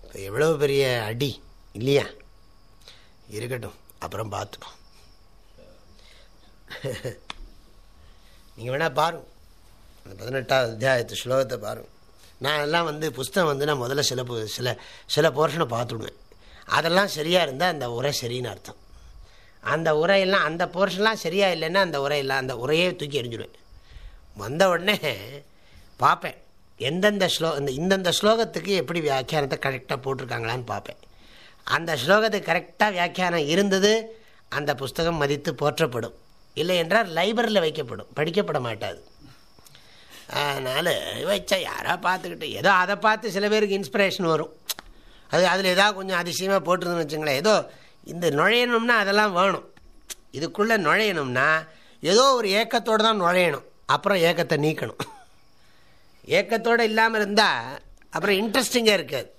இப்போ எவ்வளோ பெரிய அடி இல்லையா? இருக்கட்டும் அப்புறம் பார்த்துப்போம். நீங்கள் வேணால் பாருங்க அந்த பதினெட்டாவது அத்தியாயத்து ஸ்லோகத்தை பாருங்க நான் எல்லாம் வந்து புஸ்தகம் வந்து நான் முதல்ல சில சில சில போர்ஷனை பார்த்துடுவேன். அதெல்லாம் சரியாக இருந்தால் அந்த உரை சரின்னு அர்த்தம். அந்த உரையெல்லாம் அந்த போர்ஷன்லாம் சரியாக இல்லைன்னா அந்த உரையெல்லாம் அந்த உரையே தூக்கி எறிஞ்சிடுவேன் வந்த உடனே பார்ப்பேன். எந்தெந்த ஸ்லோ இந்த இந்தந்த ஸ்லோகத்துக்கு எப்படி வியாக்கியானத்தை கரெக்டாக போட்டிருக்காங்களான்னு பார்ப்பேன். அந்த ஸ்லோகத்துக்கு கரெக்டாக வியாக்கியானம் இருந்தது அந்த புஸ்தகம் மதித்து போற்றப்படும். இல்லை என்றால் லைப்ரரியில் வைக்கப்படும். படிக்கப்பட மாட்டாது. அதனால் வச்சா யாராக பார்த்துக்கிட்டு ஏதோ அதை பார்த்து சில பேருக்கு இன்ஸ்பிரேஷன் வரும். அது அதில் ஏதாவது கொஞ்சம் அதிசயமாக போட்டுருதுன்னு வச்சுங்களேன். ஏதோ இந்த நுழையணும்னா அதெல்லாம் வேணும். இதுக்குள்ளே நுழையணும்னா ஏதோ ஒரு ஏக்கத்தோடு தான் நுழையணும். அப்புறம் ஏக்கத்தை நீக்கணும். ஏக்கத்தோடு இல்லாமல் இருந்தால் அப்புறம் இன்ட்ரெஸ்டிங்காக இருக்காது.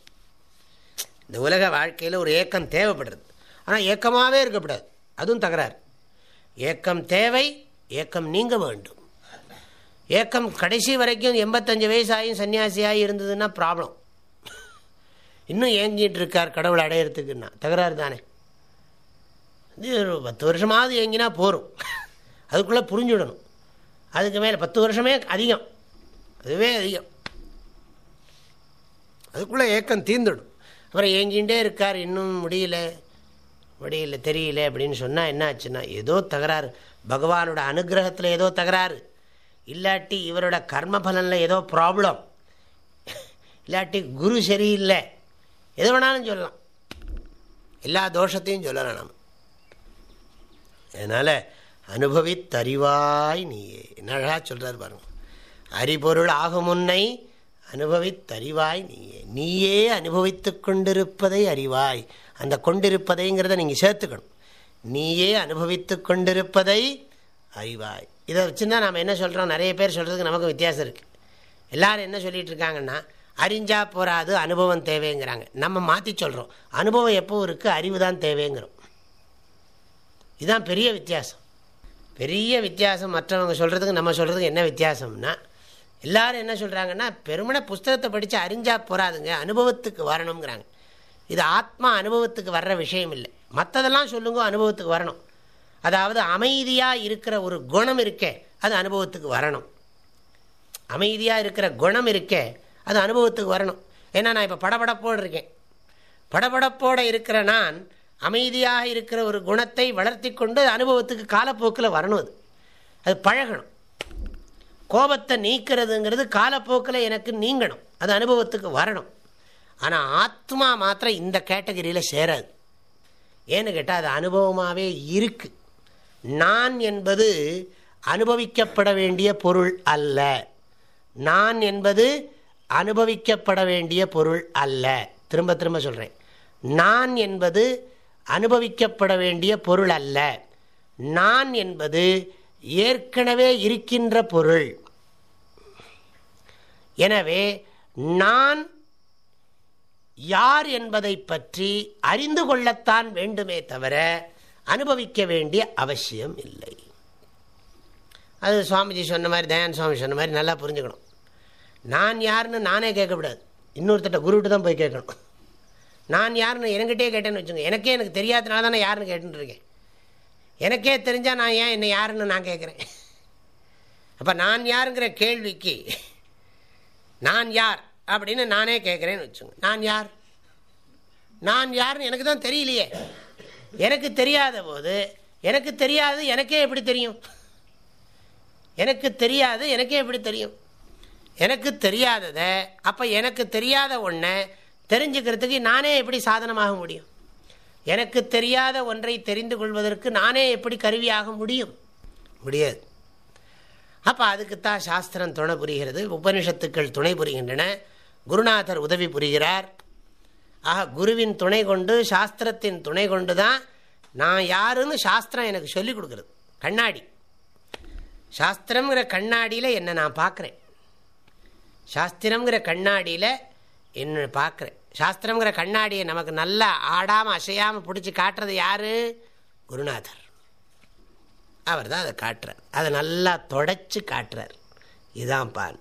இந்த உலக வாழ்க்கையில் ஒரு ஏக்கம் தேவைப்படுறது. ஆனால் ஏக்கமாகவே இருக்கக்கூடாது. அதுவும் தகராறு. ஏக்கம் தேவை ஏக்கம் நீங்க வேண்டும். ஏக்கம் கடைசி வரைக்கும் எண்பத்தஞ்சு வயசாயும் சன்னியாசியாகி இருந்ததுன்னா ப்ராப்ளம் இன்னும் ஏங்கிட்டு இருக்கார் கடவுள் அடையிறதுக்குன்னா. தகராறு தானே. இது ஒரு பத்து வருஷமாவது ஏங்கினா போகும் அதுக்குள்ளே புரிஞ்சுடணும். அதுக்கு மேலே பத்து வருஷமே அதிகம். அதுவே அதிகம். அதுக்குள்ளே ஏக்கம் தீர்ந்துடும். அப்புறம் ஏங்கிண்டே இருக்கார் இன்னும் முடியல முடியல தெரியல அப்படின்னு சொன்னால் என்ன ஆச்சுன்னா ஏதோ தகராறு. பகவானோட அனுகிரகத்தில் ஏதோ தகராறு. இல்லாட்டி இவரோட கர்மபலனில் ஏதோ ப்ராப்ளம் இல்லாட்டி குரு சரியில்லை. எது வேணாலும் சொல்லலாம். எல்லா தோஷத்தையும் சொல்லலாம் நம்ம அதனால் அனுபவித்தறிவாய் நீயே. என்ன அழகாக சொல்கிறார் பாருங்கள் அறிபொருள் ஆகுமுன்னை அனுபவித்தறிவாய் நீயே. நீயே அனுபவித்து கொண்டிருப்பதை அறிவாய். அந்த கொண்டிருப்பதைங்கிறத நீங்கள் சேர்த்துக்கணும். நீயே அனுபவித்து கொண்டிருப்பதை அறிவாய். இதை வச்சுன்னா நாம் என்ன சொல்கிறோம் நிறைய பேர் சொல்கிறதுக்கு நமக்கு வித்தியாசம் இருக்குது எல்லோரும் என்ன சொல்லிகிட்டு இருக்காங்கன்னா அறிஞ்சா போகாது அனுபவம் தேவைங்கிறாங்க. நம்ம மாற்றி சொல்கிறோம் அனுபவம் எப்போவும் இருக்குது அறிவு தான் தேவைங்கிறோம். இதுதான் பெரிய வித்தியாசம். பெரிய வித்தியாசம் மற்றவங்க சொல்கிறதுக்கு நம்ம சொல்கிறதுக்கு என்ன வித்தியாசம்னா எல்லாரும் என்ன சொல்கிறாங்கன்னா பெருமனை புஸ்தகத்தை படித்து அறிஞ்சா போகாதுங்க அனுபவத்துக்கு வரணுங்கிறாங்க இது ஆத்மா அனுபவத்துக்கு வர்ற விஷயம் இல்லை. மற்றதெல்லாம் சொல்லுங்க அனுபவத்துக்கு வரணும். அதாவது அமைதியாக இருக்கிற ஒரு குணம் இருக்கே அது அனுபவத்துக்கு வரணும். அமைதியாக இருக்கிற குணம் இருக்கே அது அனுபவத்துக்கு வரணும். ஏன்னா நான் இப்போ படபடப்போடு இருக்கேன். படபடப்போடு இருக்கிற நான் அமைதியாக இருக்கிற ஒரு குணத்தை வளர்த்தி கொண்டு அனுபவத்துக்கு காலப்போக்கில் வரணும் அது. அது பழகணும். கோபத்தை நீக்கிறதுங்கிறது காலப்போக்கில் எனக்கு நீங்கணும். அது அனுபவத்துக்கு வரணும். ஆனால் ஆத்மா மாத்திரம் இந்த கேட்டகரியில் சேராது. ஏன்னு கேட்டால் அது அனுபவமாகவே இருக்குது நான் என்பது அனுபவிக்கப்பட வேண்டிய பொருள் அல்ல. நான் என்பது அனுபவிக்கப்பட வேண்டிய பொருள் அல்ல. திரும்ப திரும்ப சொல்கிறேன் நான் என்பது அனுபவிக்கப்பட வேண்டிய பொருள் அல்ல. நான் என்பது ஏற்கனவே இருக்கின்ற பொருள். எனவே நான் யார் என்பதை பற்றி அறிந்து கொள்ளத்தான் வேண்டுமே தவிர அனுபவிக்க வேண்டிய அவசியம் இல்லை. அது சுவாமிஜி சொன்ன மாதிரி தயான் சுவாமி சொன்ன மாதிரி நல்லா புரிஞ்சுக்கணும். நான் யாருன்னு நானே கேட்கக்கூடாது. இன்னொருத்தட்ட குருவிட்டு தான் போய் கேட்கணும். நான் யாருன்னு என்கிட்டே கேட்டேன்னு வச்சுங்க எனக்கே எனக்கு தெரியாதனால தான் நான் யாருன்னு கேட்டுருக்கேன் எனக்கே தெரிஞ்சால் நான் ஏன் என்னை யாருன்னு நான் கேட்குறேன்? அப்போ நான் யாருங்கிற கேள்விக்கு நான் யார் அப்படின்னு நானே கேட்குறேன்னு வச்சுங்க. நான் யார்? நான் யாருன்னு எனக்கு தான் தெரியலையே. எனக்கு தெரியாத போது எனக்கு தெரியாது எனக்கே எப்படி தெரியும்? எனக்கு தெரியாது எனக்கே எப்படி தெரியும்? எனக்கு தெரியாததை அப்போ எனக்கு தெரியாத ஒன்றை தெரிஞ்சுக்கிறதுக்கு நானே எப்படி சாதனமாக முடியும்? எனக்கு தெரியாத ஒன்றை தெரிந்து கொள்வதற்கு நானே எப்படி கருவியாக முடியும்? முடியாது. அப்போ அதுக்குத்தான் சாஸ்திரம் துணை புரிகிறது. உபனிஷத்துக்கள் துணை புரிகின்றன. குருநாதர் உதவி புரிகிறார். ஆக குருவின் துணை கொண்டு சாஸ்திரத்தின் துணை கொண்டு தான் நான் யாருன்னு சாஸ்திரம் எனக்கு சொல்லிக் கொடுக்குறது. கண்ணாடி. சாஸ்திரங்கிற கண்ணாடியில் என்னை நான் பார்க்குறேன். சாஸ்திரங்கிற கண்ணாடியில் என்ன பார்க்குறேன். சாஸ்திரங்கிற கண்ணாடியை நமக்கு நல்லா ஆடாமல் அசையாமல் பிடிச்சி காட்டுறது யார்? குருநாதர். அவர் தான் அதை காட்டுறார். அதை நல்லா தொடச்சி காட்டுறார். இதுதான் பான்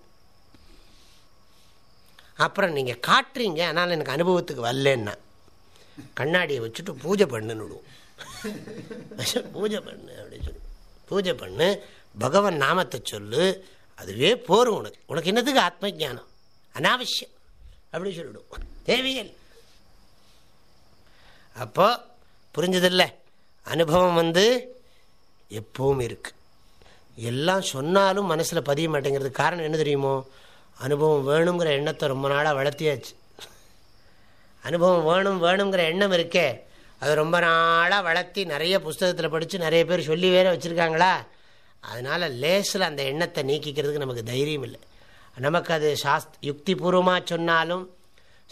அப்புறம் நீங்கள் காட்டுறீங்க ஆனால் எனக்கு அனுபவத்துக்கு வரலன்னா கண்ணாடியை வச்சுட்டு பூஜை பண்ணுன்னு விடுவோம். பூஜை பண்ணு அப்படின்னு சொல்லி. பூஜை பண்ணு பகவன் நாமத்தை சொல்லு அதுவே போரும் உனக்கு. உனக்கு என்னத்துக்கு ஆத்ம ஜானம் அனாவசியம். அப்படின்னு சொல்லிவிடும் தேவியல் அப்போ புரிஞ்சதில்லை. அனுபவம் வந்து எப்பவும் இருக்கு. எல்லாம் சொன்னாலும் மனசில் பதிய மாட்டேங்கிறது காரணம் என்ன தெரியுமோ? அனுபவம் வேணுங்கிற எண்ணத்தை ரொம்ப நாளாக வளர்த்தியாச்சு. அனுபவம் வேணும் வேணுங்கிற எண்ணம் இருக்கே. அது ரொம்ப நாளாக வளர்த்தி நிறைய புஸ்தகத்தில் படித்து நிறைய பேர் சொல்லி வேற வச்சுருக்காங்களா? அதனால் லேஸில் அந்த எண்ணத்தை நீக்கிக்கிறதுக்கு நமக்கு தைரியம் இல்லை. நமக்கு அது சாஸ்த் யுக்தி பூர்வமாக சொன்னாலும்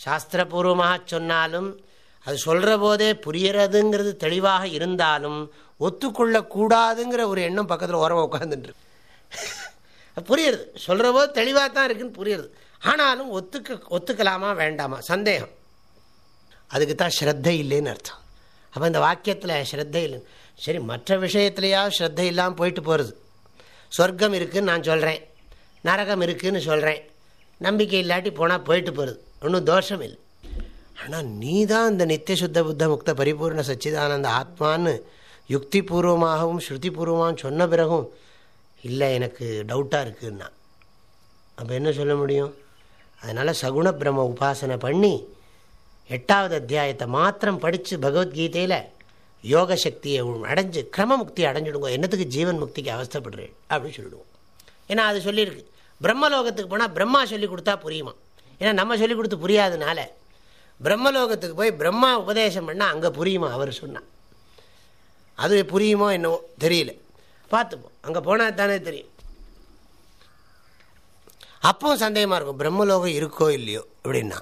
சாஸ்திரபூர்வமாக சொன்னாலும் அது சொல்கிற போதே புரியறதுங்கிறது தெளிவாக இருந்தாலும் ஒத்துக்கொள்ளக்கூடாதுங்கிற ஒரு எண்ணம் பக்கத்தில் உரம் உட்காந்துட்டு புரியுறது. சொல்கிற போது தெளிவாக தான் இருக்குன்னு புரியுறது. ஆனாலும் ஒத்துக்க ஒத்துக்கலாமா வேண்டாமா? சந்தேகம். அதுக்கு தான் ஸ்ரத்தை இல்லைன்னு அர்த்தம். அப்போ இந்த வாக்கியத்தில் ஸ்ரத்தை இல்லை சரி மற்ற விஷயத்துலையா ஸ்ரத்தை இல்லாமல் போயிட்டு போகிறது சொர்க்கம் இருக்குதுன்னு நான் சொல்கிறேன் நரகம் இருக்குதுன்னு சொல்கிறேன் நம்பிக்கை இல்லாட்டி போனால் போயிட்டு போகிறது ஒன்றும் தோஷம் இல்லை. ஆனால் நீ தான் இந்த நித்திய சுத்த புத்த முக்த பரிபூர்ண சச்சிதானந்த ஆத்மான்னு யுக்தி பூர்வமாகவும் ஸ்ருதி பூர்வமாகவும் சொன்ன பிறகும் இல்லை எனக்கு டவுட்டாக இருக்குன்னா. அப்போ என்ன சொல்ல முடியும்? அதனால் சகுண பிரம்ம உபாசனை பண்ணி எட்டாவது அத்தியாயத்தை மாத்திரம் படித்து பகவத்கீதையில் யோக சக்தியை அடைஞ்சு கிரம முக்தி அடைஞ்சிடுங்க என்னத்துக்கு ஜீவன் முக்திக்கு அவஸ்தப்படுறேன் அப்படின்னு சொல்லிடுவோம். ஏன்னா அது சொல்லியிருக்கு. பிரம்மலோகத்துக்கு போனால் பிரம்மா சொல்லி கொடுத்தா புரியுமா? ஏன்னா நம்ம சொல்லி கொடுத்து புரியாதனால பிரம்மலோகத்துக்கு போய் பிரம்மா உபதேசம் பண்ணால் அங்கே புரியுமா? அவர் சொன்னால் அது புரியுமோ என்னவோ தெரியல. பார்த்துப்போம். அங்கே போனால் தானே தெரியும். அப்பவும் சந்தேகமாக இருக்கும். பிரம்மலோகம் இருக்கோ இல்லையோ அப்படின்னா.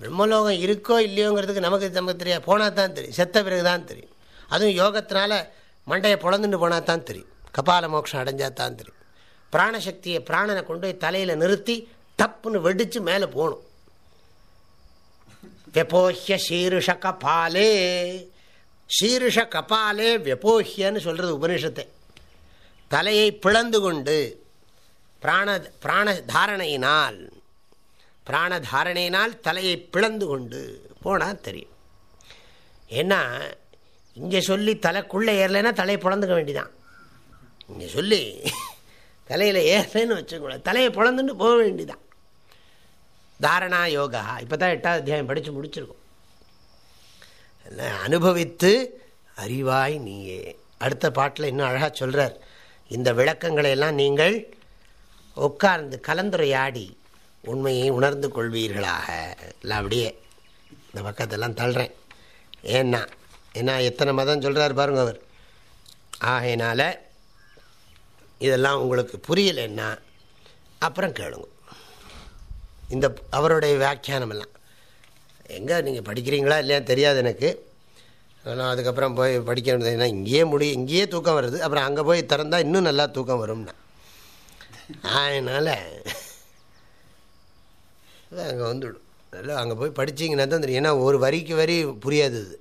பிரம்மலோகம் இருக்கோ இல்லையோங்கிறதுக்கு நமக்கு நமக்கு தெரியாது. போனால் தான் தெரியும். செத்த பிறகு தான் தெரியும். அதுவும் யோகத்தினால மண்டையை பொழந்துட்டு போனால் தான் தெரியும். கபால மோட்சம் அடைஞ்சால் தான் தெரியும். பிராணசக்தியை பிராணனை கொண்டு போய் தலையில் நிறுத்தி தப்புன்னு வெடித்து மேலே போகணும். வெப்போஹ்ய சீருஷ கபாலே. சீருஷ கபாலே வெப்போஹியன்னு சொல்கிறது உபனிஷத்தை தலையை பிளந்து கொண்டு பிராண பிராண தாரணையினால் பிராண தாரணையினால் தலையை பிளந்து கொண்டு போனால் தெரியும். ஏன்னா இங்கே சொல்லி தலைக்குள்ளே ஏறலைன்னா தலையை பிளந்துக்க வேண்டிதான். இங்கே சொல்லி தலையில் ஏறலைன்னு வச்சுக்கோங்களேன் தலையை பிளந்துட்டு போக வேண்டிதான். தாரணா யோகா இப்போ தான் எட்டாவது அத்தியாயம் படித்து முடிச்சிருக்கோம். அனுபவித்து அறிவாய் நீயே. அடுத்த பாட்டில் இன்னும் அழகாக சொல்கிறார் இந்த விளக்கங்களை எல்லாம் நீங்கள் உட்கார்ந்து கலந்துரையாடி உண்மையை உணர்ந்து கொள்வீர்களாக. இல்லை அப்படியே இந்த பக்கத்தெல்லாம் தள்ளுறேன். ஏன்னா ஏன்னா எத்தனை மதம் சொல்கிறார் பாருங்க அவர். ஆகையினால் இதெல்லாம் உங்களுக்கு புரியலைன்னா அப்புறம் கேளுங்க. இந்த அவருடைய வியாக்கியானமெல்லாம். எங்கே நீங்கள் படிக்கிறீங்களா இல்லையா தெரியாது எனக்கு. ஆனால் அதுக்கப்புறம் போய் படிக்கணும் ஏன்னா இங்கேயே முடியும் இங்கேயே தூக்கம் வருது. அப்புறம் அங்கே போய் திறந்தால் இன்னும் நல்லா தூக்கம் வரும்னா. அதனால் அங்கே வந்துவிடும் நல்லா அங்கே போய் படிச்சிங்கன்னா தான் தெரியும். ஏன்னா ஒரு வரிக்கு வரி புரியாது இது.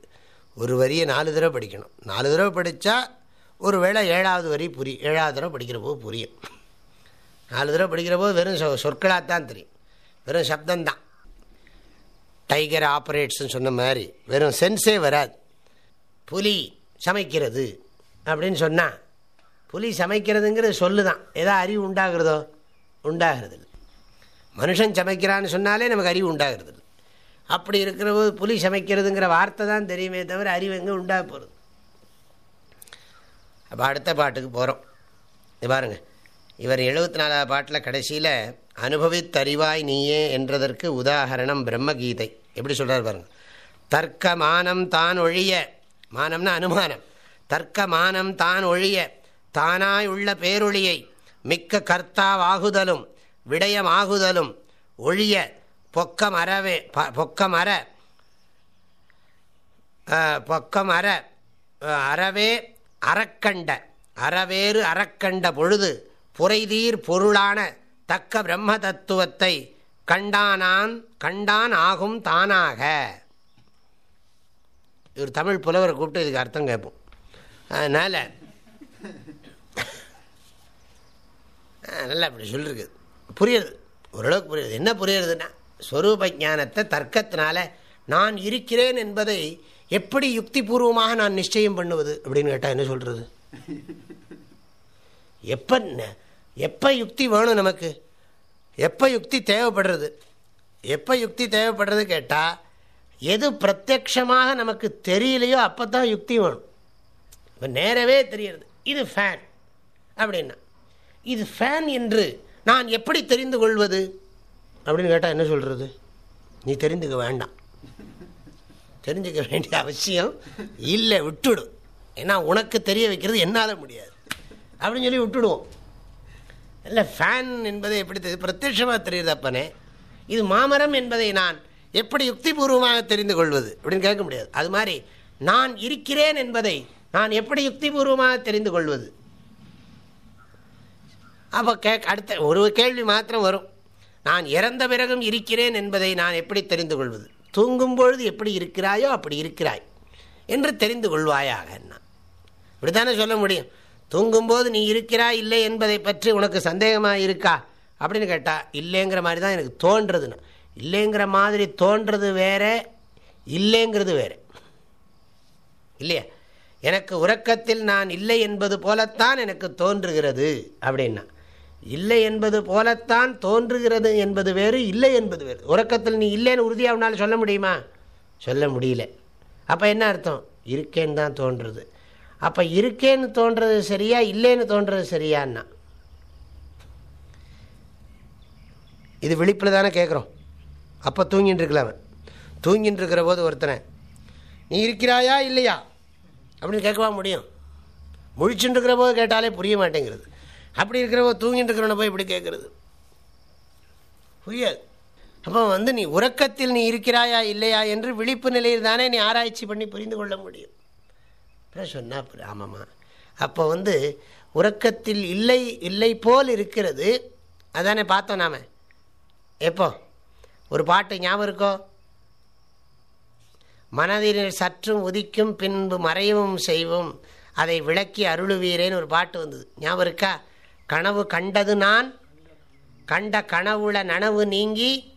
ஒரு வரியை நாலு தடவை படிக்கணும். நாலு தடவை படித்தா ஒரு வேளை ஏழாவது வரி புரியும் ஏழாவது தடவை படிக்கிற போது புரியும். நாலு தடவை படிக்கிற போது வெறும் சொ சொற்களாக தான் தெரியும். வெறும் சப்தம்தான். டைகர் ஆப்ரேட்ஸ்ன்னு சொன்ன மாதிரி. வெறும் சென்ஸே வராது. புலி சமைக்கிறது அப்படின்னு சொன்னால் புலி சமைக்கிறதுங்கிறது சொல்லு தான் ஏதோ அறிவு உண்டாகிறதோ? உண்டாகிறது மனுஷன் சமைக்கிறான்னு சொன்னாலே நமக்கு அறிவு உண்டாகிறது அப்படி இருக்கிற போது புலி சமைக்கிறதுங்கிற வார்த்தை தான் தெரியுமே தவிர அறிவு எங்கே உண்டாக போகிறது அப்போ அடுத்த பாட்டுக்கு போகிறோம் இது பாருங்கள் இவர் எழுபத்தி நாலாவது பாட்டில் கடைசியில் அனுபவித்தறிவாய் நீயே என்றதற்கு உதாகரணம் பிரம்மகீதை. எப்படி சொல்கிறார் பாருங்கள் தர்க்க மானம் தான் ஒழிய மானம்னா அனுமானம். தர்க்க மானம் தான் ஒழிய தானாய் உள்ள பேரொழியை மிக்க கர்த்தாவாகுதலும் விடயமாகுதலும் ஒழிய பொக்கம் அறவே பொக்கம் அற பொக்கம் அற அறவே அறக்கண்ட அறவேறு அறக்கண்ட பொழுது புரைதீர் பொருளான தக்க பிரம்ம தத்துவத்தை கண்டானான் கண்டான் ஆகும் தானாக. இவர் தமிழ் புலவரை கூப்பிட்டு இதுக்கு அர்த்தம் கேட்போம். அதனால் நல்லா அப்படி சொல்லியிருக்குது புரியுது. ஓரளவுக்கு புரியுது. என்ன புரியுறதுன்னா ஸ்வரூப ஜானத்தை தர்க்கத்தினால நான் இருக்கிறேன் என்பதை எப்படி யுக்திபூர்வமாக நான் நிச்சயம் பண்ணுவது? அப்படின்னு கேட்டால் என்ன சொல்கிறது எப்போ எப்போ யுக்தி வேணும் நமக்கு? எப்போ யுக்தி தேவைப்படுறது? எப்போ யுக்தி தேவைப்படுறது கேட்டால் எது பிரத்யக்ஷமாக நமக்கு தெரியலையோ அப்போ தான் யுக்தி வேணும். இப்போ நேரவே தெரிகிறது. இது ஃபேன் அப்படின்னா இது ஃபேன் என்று நான் எப்படி தெரிந்து கொள்வது? அப்படின்னு கேட்டால் என்ன சொல்கிறது நீ தெரிந்துக்க வேண்டாம். தெரிஞ்சுக்க வேண்டிய அவசியம் இல்லை விட்டுடும் ஏன்னா உனக்கு தெரிய வைக்கிறது என்னால் முடியாது. அப்படின்னு சொல்லி விட்டுடுவோம். இல்லை ஃபேன் என்பதை எப்படி தெரியுது? பிரத்யட்சமாக தெரியுது அப்பனே. இது மாமரம் என்பதை நான் எப்படி யுக்திபூர்வமாக தெரிந்து கொள்வது? அப்படின்னு கேட்க முடியாது. அது மாதிரி நான் இருக்கிறேன் என்பதை நான் எப்படி யுக்திபூர்வமாக தெரிந்து கொள்வது? அப்போ கேக் அடுத்த ஒரு கேள்வி மாத்திரம் வரும். நான் இறந்த பிறகும் இருக்கிறேன் என்பதை நான் எப்படி தெரிந்து கொள்வது? தூங்கும் பொழுது எப்படி இருக்கிறாயோ அப்படி இருக்கிறாய் என்று தெரிந்து கொள்வாயாக என்ன? இப்படித்தானே சொல்ல முடியும். தூங்கும்போது நீ இருக்கிறாய் இல்லை என்பதை பற்றி உனக்கு சந்தேகமாக இருக்கா? அப்படின்னு கேட்டால் இல்லைங்கிற மாதிரி தான் எனக்கு தோன்றதுன்னு. இல்லைங்கிற மாதிரி தோன்றது வேறு இல்லைங்கிறது வேற. இல்லையா? எனக்கு உறக்கத்தில் நான் இல்லை என்பது போலத்தான் எனக்கு தோன்றுகிறது அப்படின்னா. இல்லை என்பது போலத்தான் தோன்றுகிறது என்பது வேறு இல்லை என்பது வேறு. உறக்கத்தில் நீ இல்லைன்னு உறுதியாக உன்னால் சொல்ல முடியுமா? சொல்ல முடியல. அப்போ என்ன அர்த்தம்? இருக்கேன்னு தான் தோன்றுறது. அப்போ இருக்கேன்னு தோன்றது சரியா இல்லைன்னு தோன்றது சரியான்னா? இது விழிப்பில் தானே கேட்குறோம் அப்போ தூங்கின்னு இருக்கலாம் தூங்கின்னு இருக்கிற போது ஒருத்தனை நீ இருக்கிறாயா இல்லையா? அப்படின்னு கேட்கவா முடியும். முழிச்சுட்டு இருக்கிற போது கேட்டாலே புரிய மாட்டேங்கிறது. அப்படி இருக்கிறவ தூங்கிட்டு இருக்கிறவனை போய் இப்படி கேட்குறது புரியாது. அப்போ வந்து நீ உறக்கத்தில் நீ இருக்கிறாயா இல்லையா என்று விழிப்பு நிலையில் தானே நீ ஆராய்ச்சி பண்ணி புரிந்து கொள்ள முடியும். சொன்னால் ஆமாம்மா. அப்போ வந்து உறக்கத்தில் இல்லை இல்லை போல் இருக்கிறது. அதானே பார்த்தோம் நாம். எப்போ? ஒரு பாட்டு ஞாபகம் இருக்கோ? மனதில் சற்றும் உதிக்கும் பின்பு மறையவும் செய்வோம். அதை விளக்கி அருளுவீரேன்னு ஒரு பாட்டு வந்தது. ஞாபகம் இருக்கா? கனவு கண்டது நான் கண்ட கனவுல நனவு நீங்கி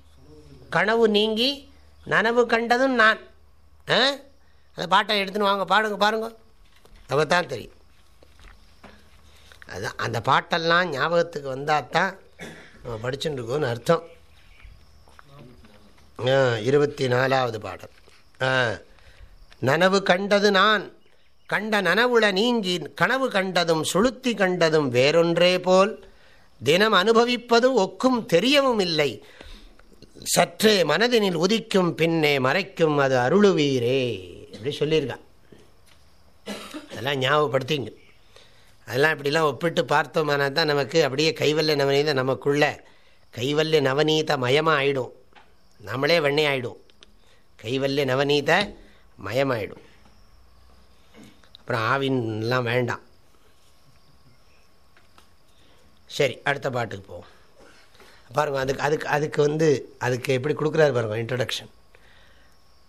கனவு நீங்கி நனவு கண்டதும் நான். அந்த பாட்டை எடுத்துன்னு வாங்க பாடுங்க பாருங்க. அப்போ தான் தெரியும். அதுதான் அந்த பாட்டெல்லாம் ஞாபகத்துக்கு வந்தால் தான் நம்ம படிச்சுட்டுருக்கோன்னு அர்த்தம். இருபத்தி நாலாவது பாடல். நனவு கண்டது நான் கண்ட நனவுள நீங்கி கனவு கண்டதும் சுளுத்தி கண்டதும் வேறொன்றே போல் தினம் அனுபவிப்பதும் ஒக்கும் தெரியவும் இல்லை. சற்றே மனதினில் உதிக்கும் பின்னே மறைக்கும் அது அருளுவீரே அப்படி சொல்லியிருக்கான். அதெல்லாம் ஞாபகப்படுத்திங்க. அதெல்லாம் இப்படிலாம் ஒப்பிட்டு பார்த்தோமானா தான் நமக்கு அப்படியே கைவல்ய நவநீத நமக்குள்ள கைவல்ய நவநீத மயமாக ஆகிடும் நம்மளே வெண்ணே ஆயிடும் கைவல்ய நவநீத மயமாயிடும். அப்புறம் ஆவின்லாம் வேண்டாம். சரி அடுத்த பாட்டுக்கு போவோம். பாருங்கள் அதுக்கு அதுக்கு அதுக்கு வந்து அதுக்கு எப்படி கொடுக்குறாரு பாருங்க இன்ட்ரடக்ஷன்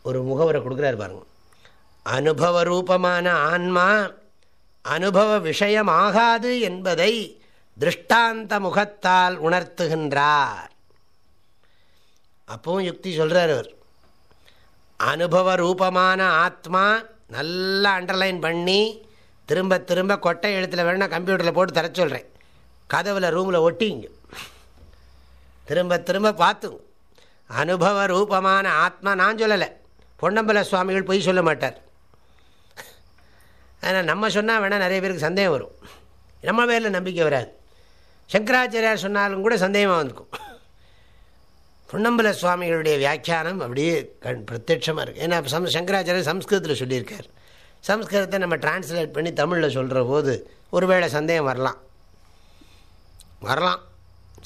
ஒரு முகவரை கொடுக்குறாரு பாருங்கள் அனுபவ ரூபமான ஆன்மா அனுபவ விஷயம் ஆகாது என்பதை திருஷ்டாந்த முகத்தால் உணர்த்துகின்றார். அப்பவும் யுக்தி சொல்கிறார் அவர். அனுபவ ரூபமான ஆத்மா நல்லா அண்டர்லைன் பண்ணி திரும்ப திரும்ப கொட்டை எழுத்தில் வேணால் கம்ப்யூட்டரில் போட்டு தர சொல்கிறேன் கதவில் ரூமில் ஒட்டிங்க. திரும்ப திரும்ப பார்த்துங்க. அனுபவ ரூபமான ஆத்மா நான் சொல்லலை. பொன்னம்பல சுவாமிகள் பொய் சொல்ல மாட்டார். ஆனால் நம்ம சொன்னால் வேணால் நிறைய பேருக்கு சந்தேகம் வரும். நம்ம பேரில் நம்பிக்கை வராது. சங்கராச்சாரியார் சொன்னாலும் கூட சந்தேகமாக வந்துக்கும் பொன்னம்பல சுவாமிகளுடைய வியாக்கியானம் அப்படியே கண் பிரத்யட்சமாக இருக்குது ஏன்னா சம் சங்கராச்சாரியர் சம்ஸ்கிருதத்தில் சொல்லியிருக்கார். சம்ஸ்கிருதத்தை நம்ம டிரான்ஸ்லேட் பண்ணி தமிழில் சொல்கிற போது ஒருவேளை சந்தேகம் வரலாம். வரலாம்.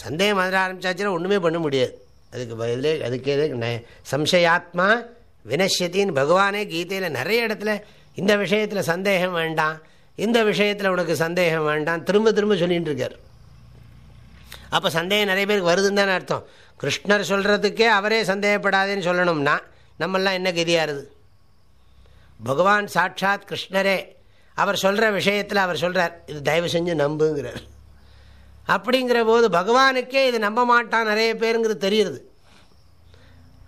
சந்தேகம் வர ஆரம்பிச்சாச்சுன்னா ஒன்றுமே பண்ண முடியாது. அதுக்கு பதிலே அதுக்கு எது சம்சயாத்மா வினஷ்யத்தின்னு பகவானே கீதையில் நிறைய இடத்துல இந்த விஷயத்தில் சந்தேகம் வேண்டாம். இந்த விஷயத்தில் உனக்கு சந்தேகம் வேண்டாம். திரும்ப திரும்ப சொல்லிகிட்டு இருக்கார். அப்போ சந்தேகம் நிறைய பேருக்கு வருதுன்னு தானே அர்த்தம். கிருஷ்ணர் சொல்கிறதுக்கே அவரே சந்தேகப்படாதேன்னு சொல்லணும்னா நம்மெல்லாம் என்ன கதியாருது? பகவான் சாட்சாத் கிருஷ்ணரே அவர் சொல்கிற விஷயத்தில் அவர் சொல்கிறார் இது தயவு செஞ்சு நம்புங்கிறார். அப்படிங்கிற போது பகவானுக்கே இது நம்ப மாட்டான் நிறைய பேருங்கிறது தெரியுது.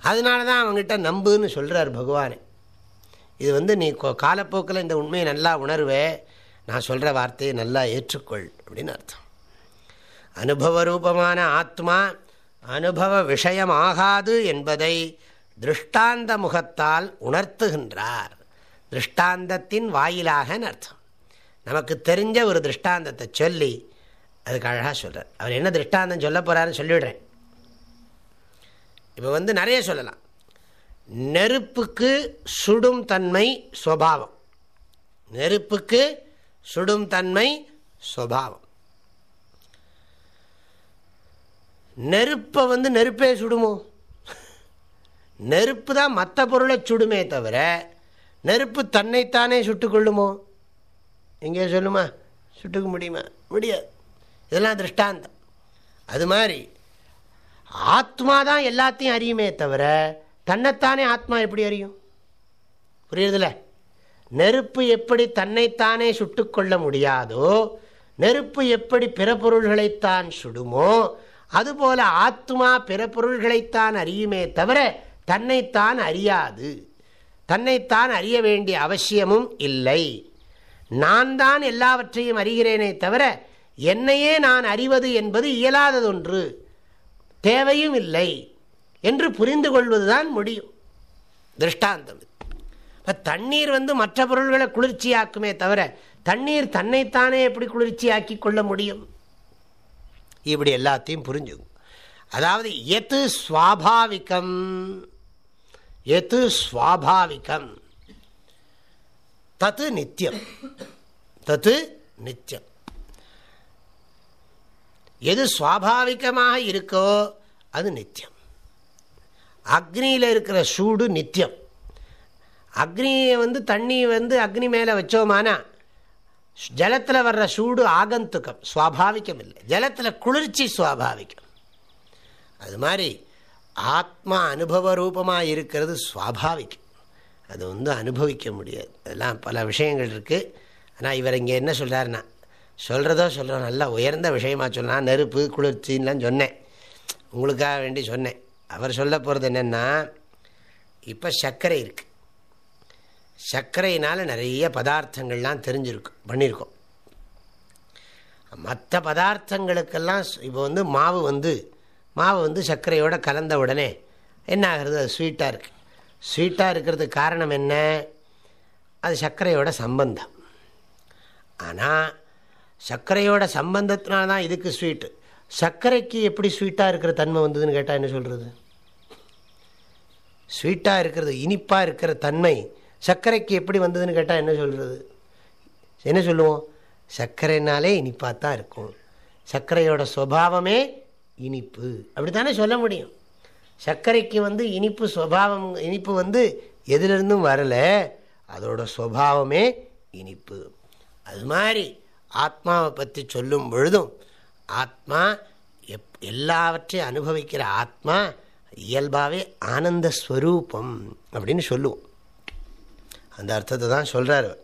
அதனால தான் அவங்ககிட்ட நம்புன்னு சொல்கிறார் பகவானே. இது வந்து நீ காலப்போக்கில் இந்த உண்மையை நல்லா உணர்வே நான் சொல்கிற வார்த்தையை நல்லா ஏற்றுக்கொள் அப்படின்னு அர்த்தம். அனுபவ ரூபமான ஆத்மா அனுபவ விஷயம் ஆகாது என்பதை திருஷ்டாந்த முகத்தால் உணர்த்துகின்றார். திருஷ்டாந்தத்தின் வாயிலாக அர்த்தம். நமக்கு தெரிஞ்ச ஒரு திருஷ்டாந்தத்தை சொல்லி அதுக்கு அழகாக சொல்கிறார் அவர் என்ன திருஷ்டாந்தம் சொல்ல போகிறாருன்னு சொல்லிவிடுறேன். இப்போ வந்து நிறைய சொல்லலாம். நெருப்புக்கு சுடும் தன்மை சுவாவம். நெருப்புக்கு சுடும் தன்மை சுவாவம். நெருப்பை வந்து நெருப்பே சுடுமோ? நெருப்பு தான் மற்ற பொருளை சுடுமே தவிர நெருப்பு தன்னைத்தானே சுட்டுக்கொள்ளுமோ எங்கேயோ சொல்லுமா? சுட்டுக்க முடியுமா? முடியாது. இதெல்லாம் திருஷ்டாந்தம். அது மாதிரி ஆத்மா தான் எல்லாத்தையும் அறியுமே தவிர தன்னைத்தானே ஆத்மா எப்படி அறியும்? புரியுறதுல? நெருப்பு எப்படி தன்னைத்தானே சுட்டுக்கொள்ள முடியாதோ நெருப்பு எப்படி பிற பொருள்களைத்தான் சுடுமோ அதுபோல ஆத்மா பிற பொருள்களைத்தான் அறியுமே தவிர தன்னைத்தான் அறியாது. தன்னைத்தான் அறிய வேண்டிய அவசியமும் இல்லை. நான் தான் எல்லாவற்றையும் அறிகிறேனே தவிர என்னையே நான் அறிவது என்பது இயலாததொன்று. தேவையும் இல்லை. என்று புரிந்து கொள்வதுதான் முடியும். திருஷ்டாந்தம். இப்போ தண்ணீர் வந்து மற்ற பொருள்களை குளிர்ச்சியாக்குமே தவிர தண்ணீர் தன்னைத்தானே எப்படி குளிர்ச்சியாக்கி கொள்ள முடியும்? இப்படி எல்லாத்தையும் புரிஞ்சுக்கும். அதாவது எத்து சுவாபாவிகம்? எத்து சுவாபாவிகம்? தத்து நித்தியம். தத்து நித்தியம். எது சுவாபாவிகமாக இருக்கோ அது நித்தியம். அக்னியில் இருக்கிற சூடு நித்தியம். அக்னியை வந்து தண்ணி வந்து அக்னி மேலே வச்சோமானா ஜலத்தில் வர்ற சூடு ஆகந்துக்கம் சுவாபாவிகம் இல்லை ஜலத்தில் குளிர்ச்சி சுவாபாவிகம் அது மாதிரி ஆத்மா அனுபவ ரூபமாக இருக்கிறது சுவாபாவிகம் அது வந்து அனுபவிக்க முடியாது. அதெல்லாம் பல விஷயங்கள் இருக்குது ஆனால் இவர் இங்கே என்ன சொல்கிறாருன்னா சொல்கிறதோ சொல்கிறோம் நல்லா உயர்ந்த விஷயமாக சொல்லலாம். நெருப்பு குளிர்ச்சின்லாம் சொன்னேன். உங்களுக்காக வேண்டி சொன்னேன். அவர் சொல்ல போகிறது என்னென்னா இப்போ சர்க்கரை இருக்குது சர்க்கரையினால் நிறைய பதார்த்தங்கள்லாம் தெரிஞ்சிருக்கு பண்ணியிருக்கோம் மற்ற பதார்த்தங்களுக்கெல்லாம் இப்போ வந்து மாவு வந்து மாவு வந்து சர்க்கரையோடு கலந்த உடனே என்ன ஆகிறது? அது ஸ்வீட்டாக இருக்குது ஸ்வீட்டாக இருக்கிறதுக்கு காரணம் என்ன? அது சர்க்கரையோட சம்பந்தம். ஆனால் சர்க்கரையோட சம்பந்தத்தினால்தான் இதுக்கு ஸ்வீட்டு சர்க்கரைக்கு எப்படி ஸ்வீட்டாக இருக்கிற தன்மை வந்ததுன்னு கேட்டால் என்ன சொல்கிறது ஸ்வீட்டாக இருக்கிறது இனிப்பாக இருக்கிற தன்மை சர்க்கரைக்கு எப்படி வந்ததுன்னு கேட்டால் என்ன சொல்கிறது என்ன சொல்லுவோம்? சர்க்கரைனாலே இனிப்பாக தான் இருக்கும். சர்க்கரையோட சுவாவமே இனிப்பு. அப்படி தானே சொல்ல முடியும்? சர்க்கரைக்கு வந்து இனிப்பு சுவாவம் இனிப்பு வந்து எதிலிருந்தும் வரலை அதோட சுவாவமே இனிப்பு. அது மாதிரி ஆத்மாவை பற்றி சொல்லும் பொழுதும் ஆத்மா எப் எல்லாவற்றையும் அனுபவிக்கிற ஆத்மா இயல்பாகவே ஆனந்த ஸ்வரூபம் அப்படின்னு சொல்லுவோம். அந்த அர்த்தத்தை தான் சொல்கிறார்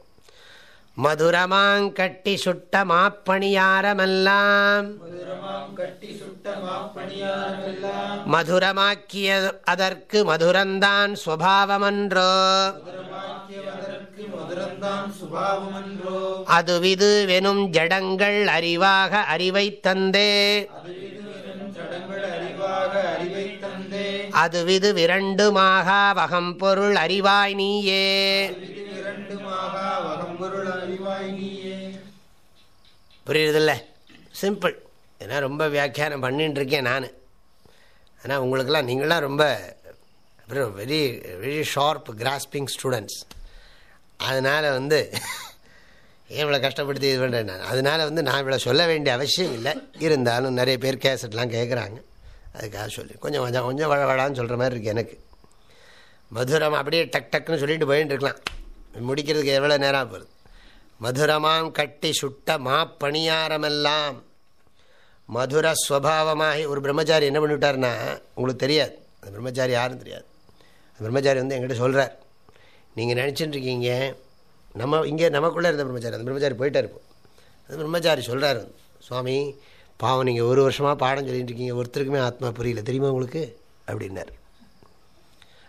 மதுரமாங்கட்டி சுட்ட மாப்பணியாரமெல்லாம். மதுரமாக்கிய அதற்கு மதுரந்தான் சுவாவமன்றோ அதுவிது வெனும் ஜடங்கள் அறிவாக அறிவை தந்தே. அதுவிது விரண்டுமாக வகம் பொருள் அறிவாய் நீயே. புரியுறதில்ல? சிம்பிள். ஏன்னா ரொம்ப வியாக்கியானம் பண்ணிட்டு இருக்கேன் நான். ஆனால் உங்களுக்கெல்லாம் நீங்களாம் ரொம்ப very very sharp grasping students அதனால் வந்து ஏன் இவ்வளோ கஷ்டப்படுத்தி இது பண்ணுறேன் நான்? அதனால் வந்து நான் இவ்வளோ சொல்ல வேண்டிய அவசியம் இல்லை. இருந்தாலும் நிறைய பேர் கேசட்லாம் கேட்குறாங்க அதுக்காக சொல்லி. கொஞ்சம் கொஞ்சம் கொஞ்சம் வள வளான்னு சொல்கிற மாதிரி இருக்குது எனக்கு. மதுரம் அப்படியே டக் டக்குன்னு சொல்லிட்டு போயின்னு இருக்கலாம். முடிக்கிறதுக்கு எவ்வளோ நேரம் போகுது? மதுரமாம் கட்டி சுட்ட மா பணியாரமெல்லாம் மதுர ஸ்வபாவமாகி ஒரு பிரம்மச்சாரி என்ன பண்ணிவிட்டார்னா உங்களுக்கு தெரியாது. அந்த பிரம்மச்சாரி யாரும் தெரியாது. அந்த பிரம்மச்சாரி வந்து எங்கிட்ட சொல்கிறார் நீங்கள் நினச்சிட்டுருக்கீங்க நம்ம இங்கே நமக்குள்ளே இருந்த பிரம்மச்சாரி அந்த பிரம்மச்சாரி போயிட்டார் இப்போ. அந்த பிரம்மச்சாரி சொல்கிறாரு சுவாமி பாவம் நீங்கள் ஒரு வருஷமாக பாடம் சொல்லிட்டு இருக்கீங்க ஒருத்தருக்குமே ஆத்மா புரியல. தெரியுமா உங்களுக்கு? அப்படின்னார்.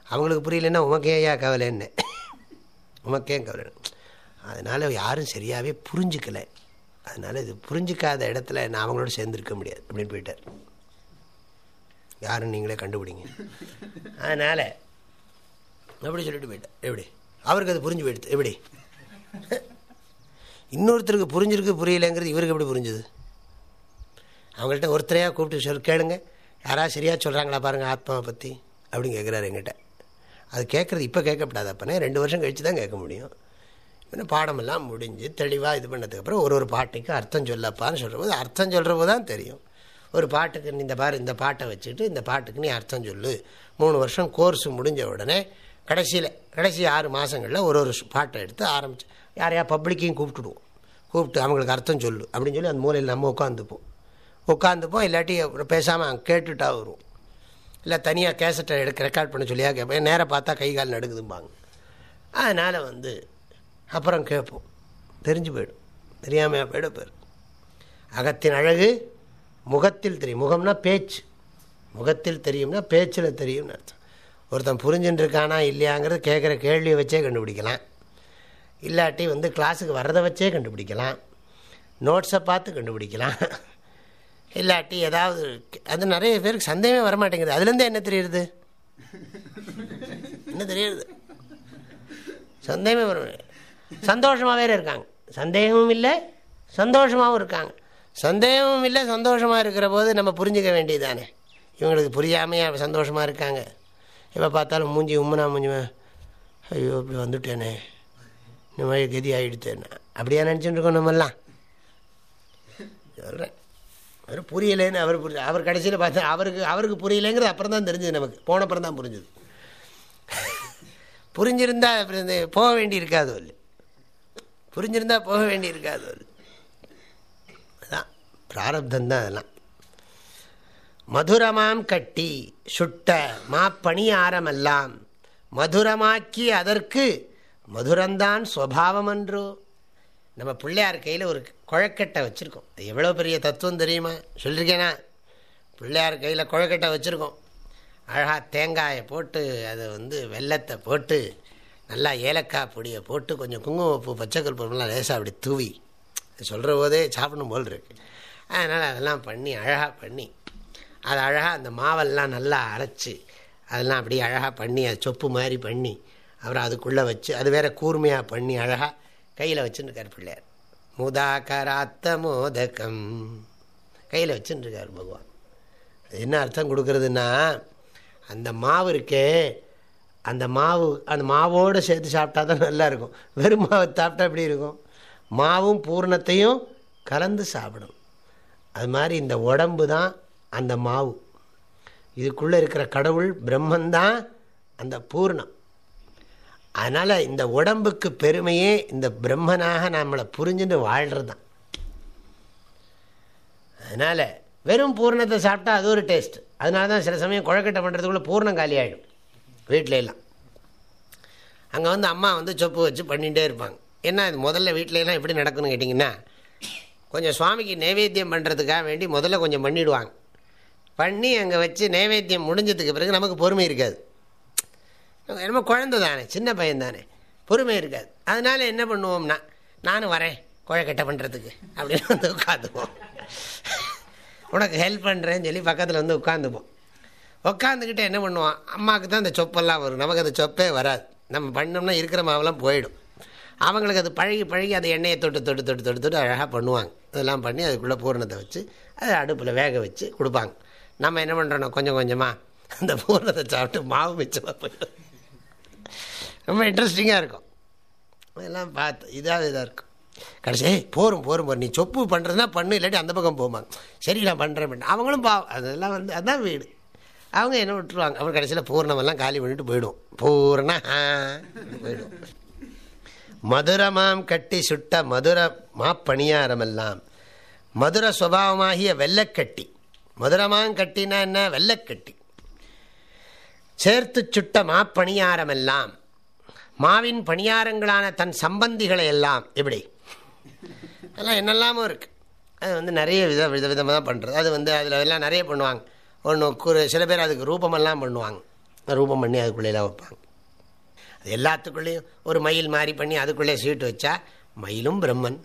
அவங்களுக்கு புரியலன்னா உமக்கே ஐயா கவலை என்ன உமக்கே கவலை அதனால் யாரும் சரியாகவே புரிஞ்சுக்கலை. அதனால் இது புரிஞ்சிக்காத இடத்துல நான் அவங்களோட சேர்ந்துருக்க முடியாது. அப்படின்னு போயிட்டார். யாரும் நீங்களே கண்டுபிடிங்க. அதனால் அப்படி சொல்லிட்டு போயிட்டேன். எப்படி? அவருக்கு அது புரிஞ்சு போயிடுது. எப்படி? இன்னொருத்தருக்கு புரிஞ்சிருக்கு புரியலைங்கிறது இவருக்கு எப்படி புரிஞ்சுது? அவங்கள்ட்ட ஒருத்தரையாக கூப்பிட்டு சொல் கேளுங்க. யாராவது சரியாக சொல்கிறாங்களா பாருங்கள் ஆத்மாவை பற்றி அப்படின்னு கேட்குறாரு எங்கிட்ட அது கேட்குறது இப்போ கேட்கப்படாது அப்போனே. ரெண்டு வருஷம் கழித்து தான் கேட்க முடியும். இன்னும் பாடமெல்லாம் முடிஞ்சு தெளிவாக இது பண்ணதுக்கப்புறம் ஒரு ஒரு பாட்டுக்கு அர்த்தம் சொல்லப்பான்னு சொல்கிற போது அர்த்தம் சொல்கிற போது தான் தெரியும். ஒரு பாட்டுக்கு இந்த பாரு இந்த பாட்டை வச்சுட்டு இந்த பாட்டுக்கு நீ அர்த்தம் சொல்லு. மூணு வருஷம் கோர்ஸ் முடிஞ்ச உடனே கடைசியில் கடைசி ஆறு மாதங்களில் ஒரு ஒரு பாட்டை எடுத்து ஆரம்பித்து யாரையா பப்ளிக்கையும் கூப்பிட்டுடுவோம். கூப்பிட்டு அவங்களுக்கு அர்த்தம் சொல்லு அப்படின்னு சொல்லி அந்த மூலையில் நம்ம உட்காந்துப்போம் உட்காந்துப்போம் இல்லாட்டி பேசாமல் கேட்டுட்டா வருவோம் இல்லை தனியாக கேசட்டை எடுக்க ரெக்கார்ட் பண்ண சொல்லியா கேட்பேன் நேராக பார்த்தா கை கால் நடுக்குதும்பாங்க அதனால் வந்து அப்புறம் கேட்போம் தெரிஞ்சு போயிடும். தெரியாமல் போயிட போயிடும். அகத்தின் அழகு முகத்தில் தெரியும். முகம்னா பேச்சு. முகத்தில் தெரியும்னா பேச்சில் தெரியும்னு அர்த்தம். ஒருத்தன் புரிஞ்சுட்டு இருக்கானா இல்லையாங்கிறது கேட்குற கேள்வியை வச்சே கண்டுபிடிக்கலாம். இல்லாட்டி வந்து கிளாஸுக்கு வர்றதை வச்சே கண்டுபிடிக்கலாம். நோட்ஸை பார்த்து கண்டுபிடிக்கலாம். இல்லாட்டி ஏதாவது அது நிறைய பேருக்கு சந்தேகமே வரமாட்டேங்குது. அதுலேருந்து என்ன தெரியுது என்ன தெரியுது சந்தேகமே வர சந்தோஷமாக வேறு இருக்காங்க. சந்தேகமும் இல்லை சந்தோஷமாகவும் இருக்காங்க. சந்தேகமும் இல்லை சந்தோஷமாக இருக்கிற போது நம்ம புரிஞ்சுக்க வேண்டியதானே இவங்களுக்கு புரியாமையே சந்தோஷமாக இருக்காங்க? எப்போ பார்த்தாலும் மூஞ்சி உம்மனா மூஞ்சி ஐயோ இப்படி வந்துட்டேனே. இந்த மாதிரி கதி ஆகிடுத்தேன் அப்படியா நினச்சிட்டு இருக்கோம் நம்மெல்லாம்? சொல்கிறேன் அவர் புரியலேன்னு அவர் புரிய அவர் கடைசியில் பார்த்தா அவருக்கு அவருக்கு புரியலைங்கிறது அப்புறம் தான் தெரிஞ்சது நமக்கு. போன அப்புறம் தான் புரிஞ்சுது. புரிஞ்சிருந்தா போக வேண்டி இருக்காது இல்லை புரிஞ்சிருந்தால் போக வேண்டி இருக்காது அதான். பிராரப்தம் தான் அதெல்லாம். மதுரமாம் கட்டி சுட்ட மாப்பணியாரமெல்லாம் மதுரமாக்கி அதற்கு மதுரந்தான் சுவாவம் என்றோ நம்ம பிள்ளையார் கையில் ஒரு குழக்கட்டை வச்சுருக்கோம். அது எவ்வளோ பெரிய தத்துவம் தெரியுமா? சொல்லியிருக்கேனா பிள்ளையார் கையில் குழக்கட்டை வச்சுருக்கோம். அழகாக தேங்காயை போட்டு அதை வந்து வெள்ளத்தை போட்டு நல்லா ஏலக்காய் பொடியை போட்டு கொஞ்சம் குங்குமப்பூ பச்சைக்கல் பொருள்லாம் லேசாக அப்படி தூவி சொல்கிற போதே சாப்பிடணும் போல் இருக்கு. அதனால் அதெல்லாம் பண்ணி அழகாக பண்ணி அது அழகாக அந்த மாவெல்லாம் நல்லா அரைச்சி அதெல்லாம் அப்படியே அழகாக பண்ணி அது சொப்பு மாதிரி பண்ணி அப்புறம் அதுக்குள்ளே வச்சு அது வேற கூர்மையாக பண்ணி அழகாக கையில் வச்சுருக்கார் பிள்ளையார். முதாகராத்த மோதகம். கையில் வச்சுருக்கார் பகவான். என்ன அர்த்தம் கொடுக்குறதுன்னா அந்த மாவு இருக்கே அந்த மாவு அந்த மாவோடு சேர்த்து சாப்பிட்டா தான் நல்லா இருக்கும். வெறும் மாவை சாப்பிட்டா எப்படி இருக்கும்? மாவும் பூர்ணத்தையும் கலந்து சாப்பிடும். அது மாதிரி இந்த உடம்பு தான் அந்த மாவு. இதுக்குள்ளே இருக்கிற கடவுள் பிரம்மந்தான் அந்த பூர்ணம். அதனால் இந்த உடம்புக்கு பெருமையே இந்த பிரம்மனாக நம்மளை புரிஞ்சுட்டு வாழ்கிறது தான் அதனால் வெறும் பூர்ணத்தை சாப்பிட்டா அது ஒரு டேஸ்ட் அதனால தான் சில சமயம் குழக்கட்டை பண்ணுறதுக்குள்ளே பூர்ணம் காலி ஆகிடும் வீட்டில எல்லாம். அங்கே வந்து அம்மா வந்து சொப்பு வச்சு பண்ணிகிட்டே இருப்பாங்க. என்ன இது முதல்ல வீட்டிலலாம் எப்படி நடக்குன்னு கேட்டிங்கன்னா கொஞ்சம் சுவாமிக்கு நைவேத்தியம் பண்ணுறதுக்காக வேண்டி முதல்ல கொஞ்சம் பண்ணிவிடுவாங்க பண்ணி அங்கே வச்சு நைவேத்தியம் முடிஞ்சதுக்கு பிறகு நமக்கு பொறுமை இருக்காது. என்னமோ குழந்த தானே சின்ன பையன் தானே. பொறுமை இருக்காது. அதனால் என்ன பண்ணுவோம்னா நானும் வரேன் குழக்கட்டை பண்ணுறதுக்கு அப்படின்னு வந்து உட்காந்துப்போம். உனக்கு ஹெல்ப் பண்ணுறேன்னு சொல்லி பக்கத்தில் வந்து உட்காந்துப்போம். உட்காந்துக்கிட்டு என்ன பண்ணுவான் அம்மாவுக்கு தான் அந்த சொப்பெல்லாம் வரும். நமக்கு அந்த சொப்பே வராது. நம்ம பண்ணோம்னா இருக்கிற மாவெல்லாம் போயிடும். அவங்களுக்கு அது பழகி பழகி அதை எண்ணெயை தொட்டு தொட்டு தொட்டு தொட்டு தொட்டு அழகாக பண்ணுவாங்க. இதெல்லாம் பண்ணி அதுக்குள்ளே பூரணத்தை வச்சு அதை அடுப்பில் வேக வச்சு கொடுப்பாங்க. நம்ம என்ன பண்ணுறோம் கொஞ்சம் கொஞ்சமாக அந்த பூரணத்தை சாப்பிட்டு மாவு மிச்சமாக போயிடும். ரொம்ப இன்ட்ரெஸ்டிங்காக இருக்கும். அதெல்லாம் பார்த்து இதாக இதாக இருக்கும். கடைசி போரும் போரும் போரும். நீ சொப்பு பண்ணுறதுனா பண்ணு இல்லாட்டி அந்த பக்கம் போமாங்க சரி நான் பண்ணுறேன் பண்ண அவங்களும் பா அதெல்லாம் வந்து அதுதான் வீடு. அவங்க என்ன விட்டுருவாங்க? அப்புறம் கடைசியில் பூர்ணமெல்லாம் காலி பண்ணிட்டு போயிடும். பூர்ண போயிடும். மதுரமாம் கட்டி சுட்ட மதுர மாப்பணியாரமெல்லாம். மதுர சுபாவமாகிய வெள்ளக்கட்டி. மதுரமாம் கட்டினா என்ன? வெள்ளக்கட்டி. சேர்த்து சுட்ட மாப்பணியாரமெல்லாம் மாவின் பணியாரங்களான தன் சம்பந்திகளை எல்லாம் எப்படி? அதெல்லாம் என்னெல்லாமோ இருக்குது அது வந்து நிறைய வித வித விதமாக தான் பண்ணுறது அது வந்து அதில் எல்லாம் நிறைய பண்ணுவாங்க. ஒன்று சில பேர் அதுக்கு ரூபமெல்லாம் பண்ணுவாங்க. ரூபம் பண்ணி அதுக்குள்ளேலாம் வைப்பாங்க. அது எல்லாத்துக்குள்ளேயும் ஒரு மயில் மாதிரி பண்ணி அதுக்குள்ளே சீட்டு வச்சா மயிலும் பிரம்மன்.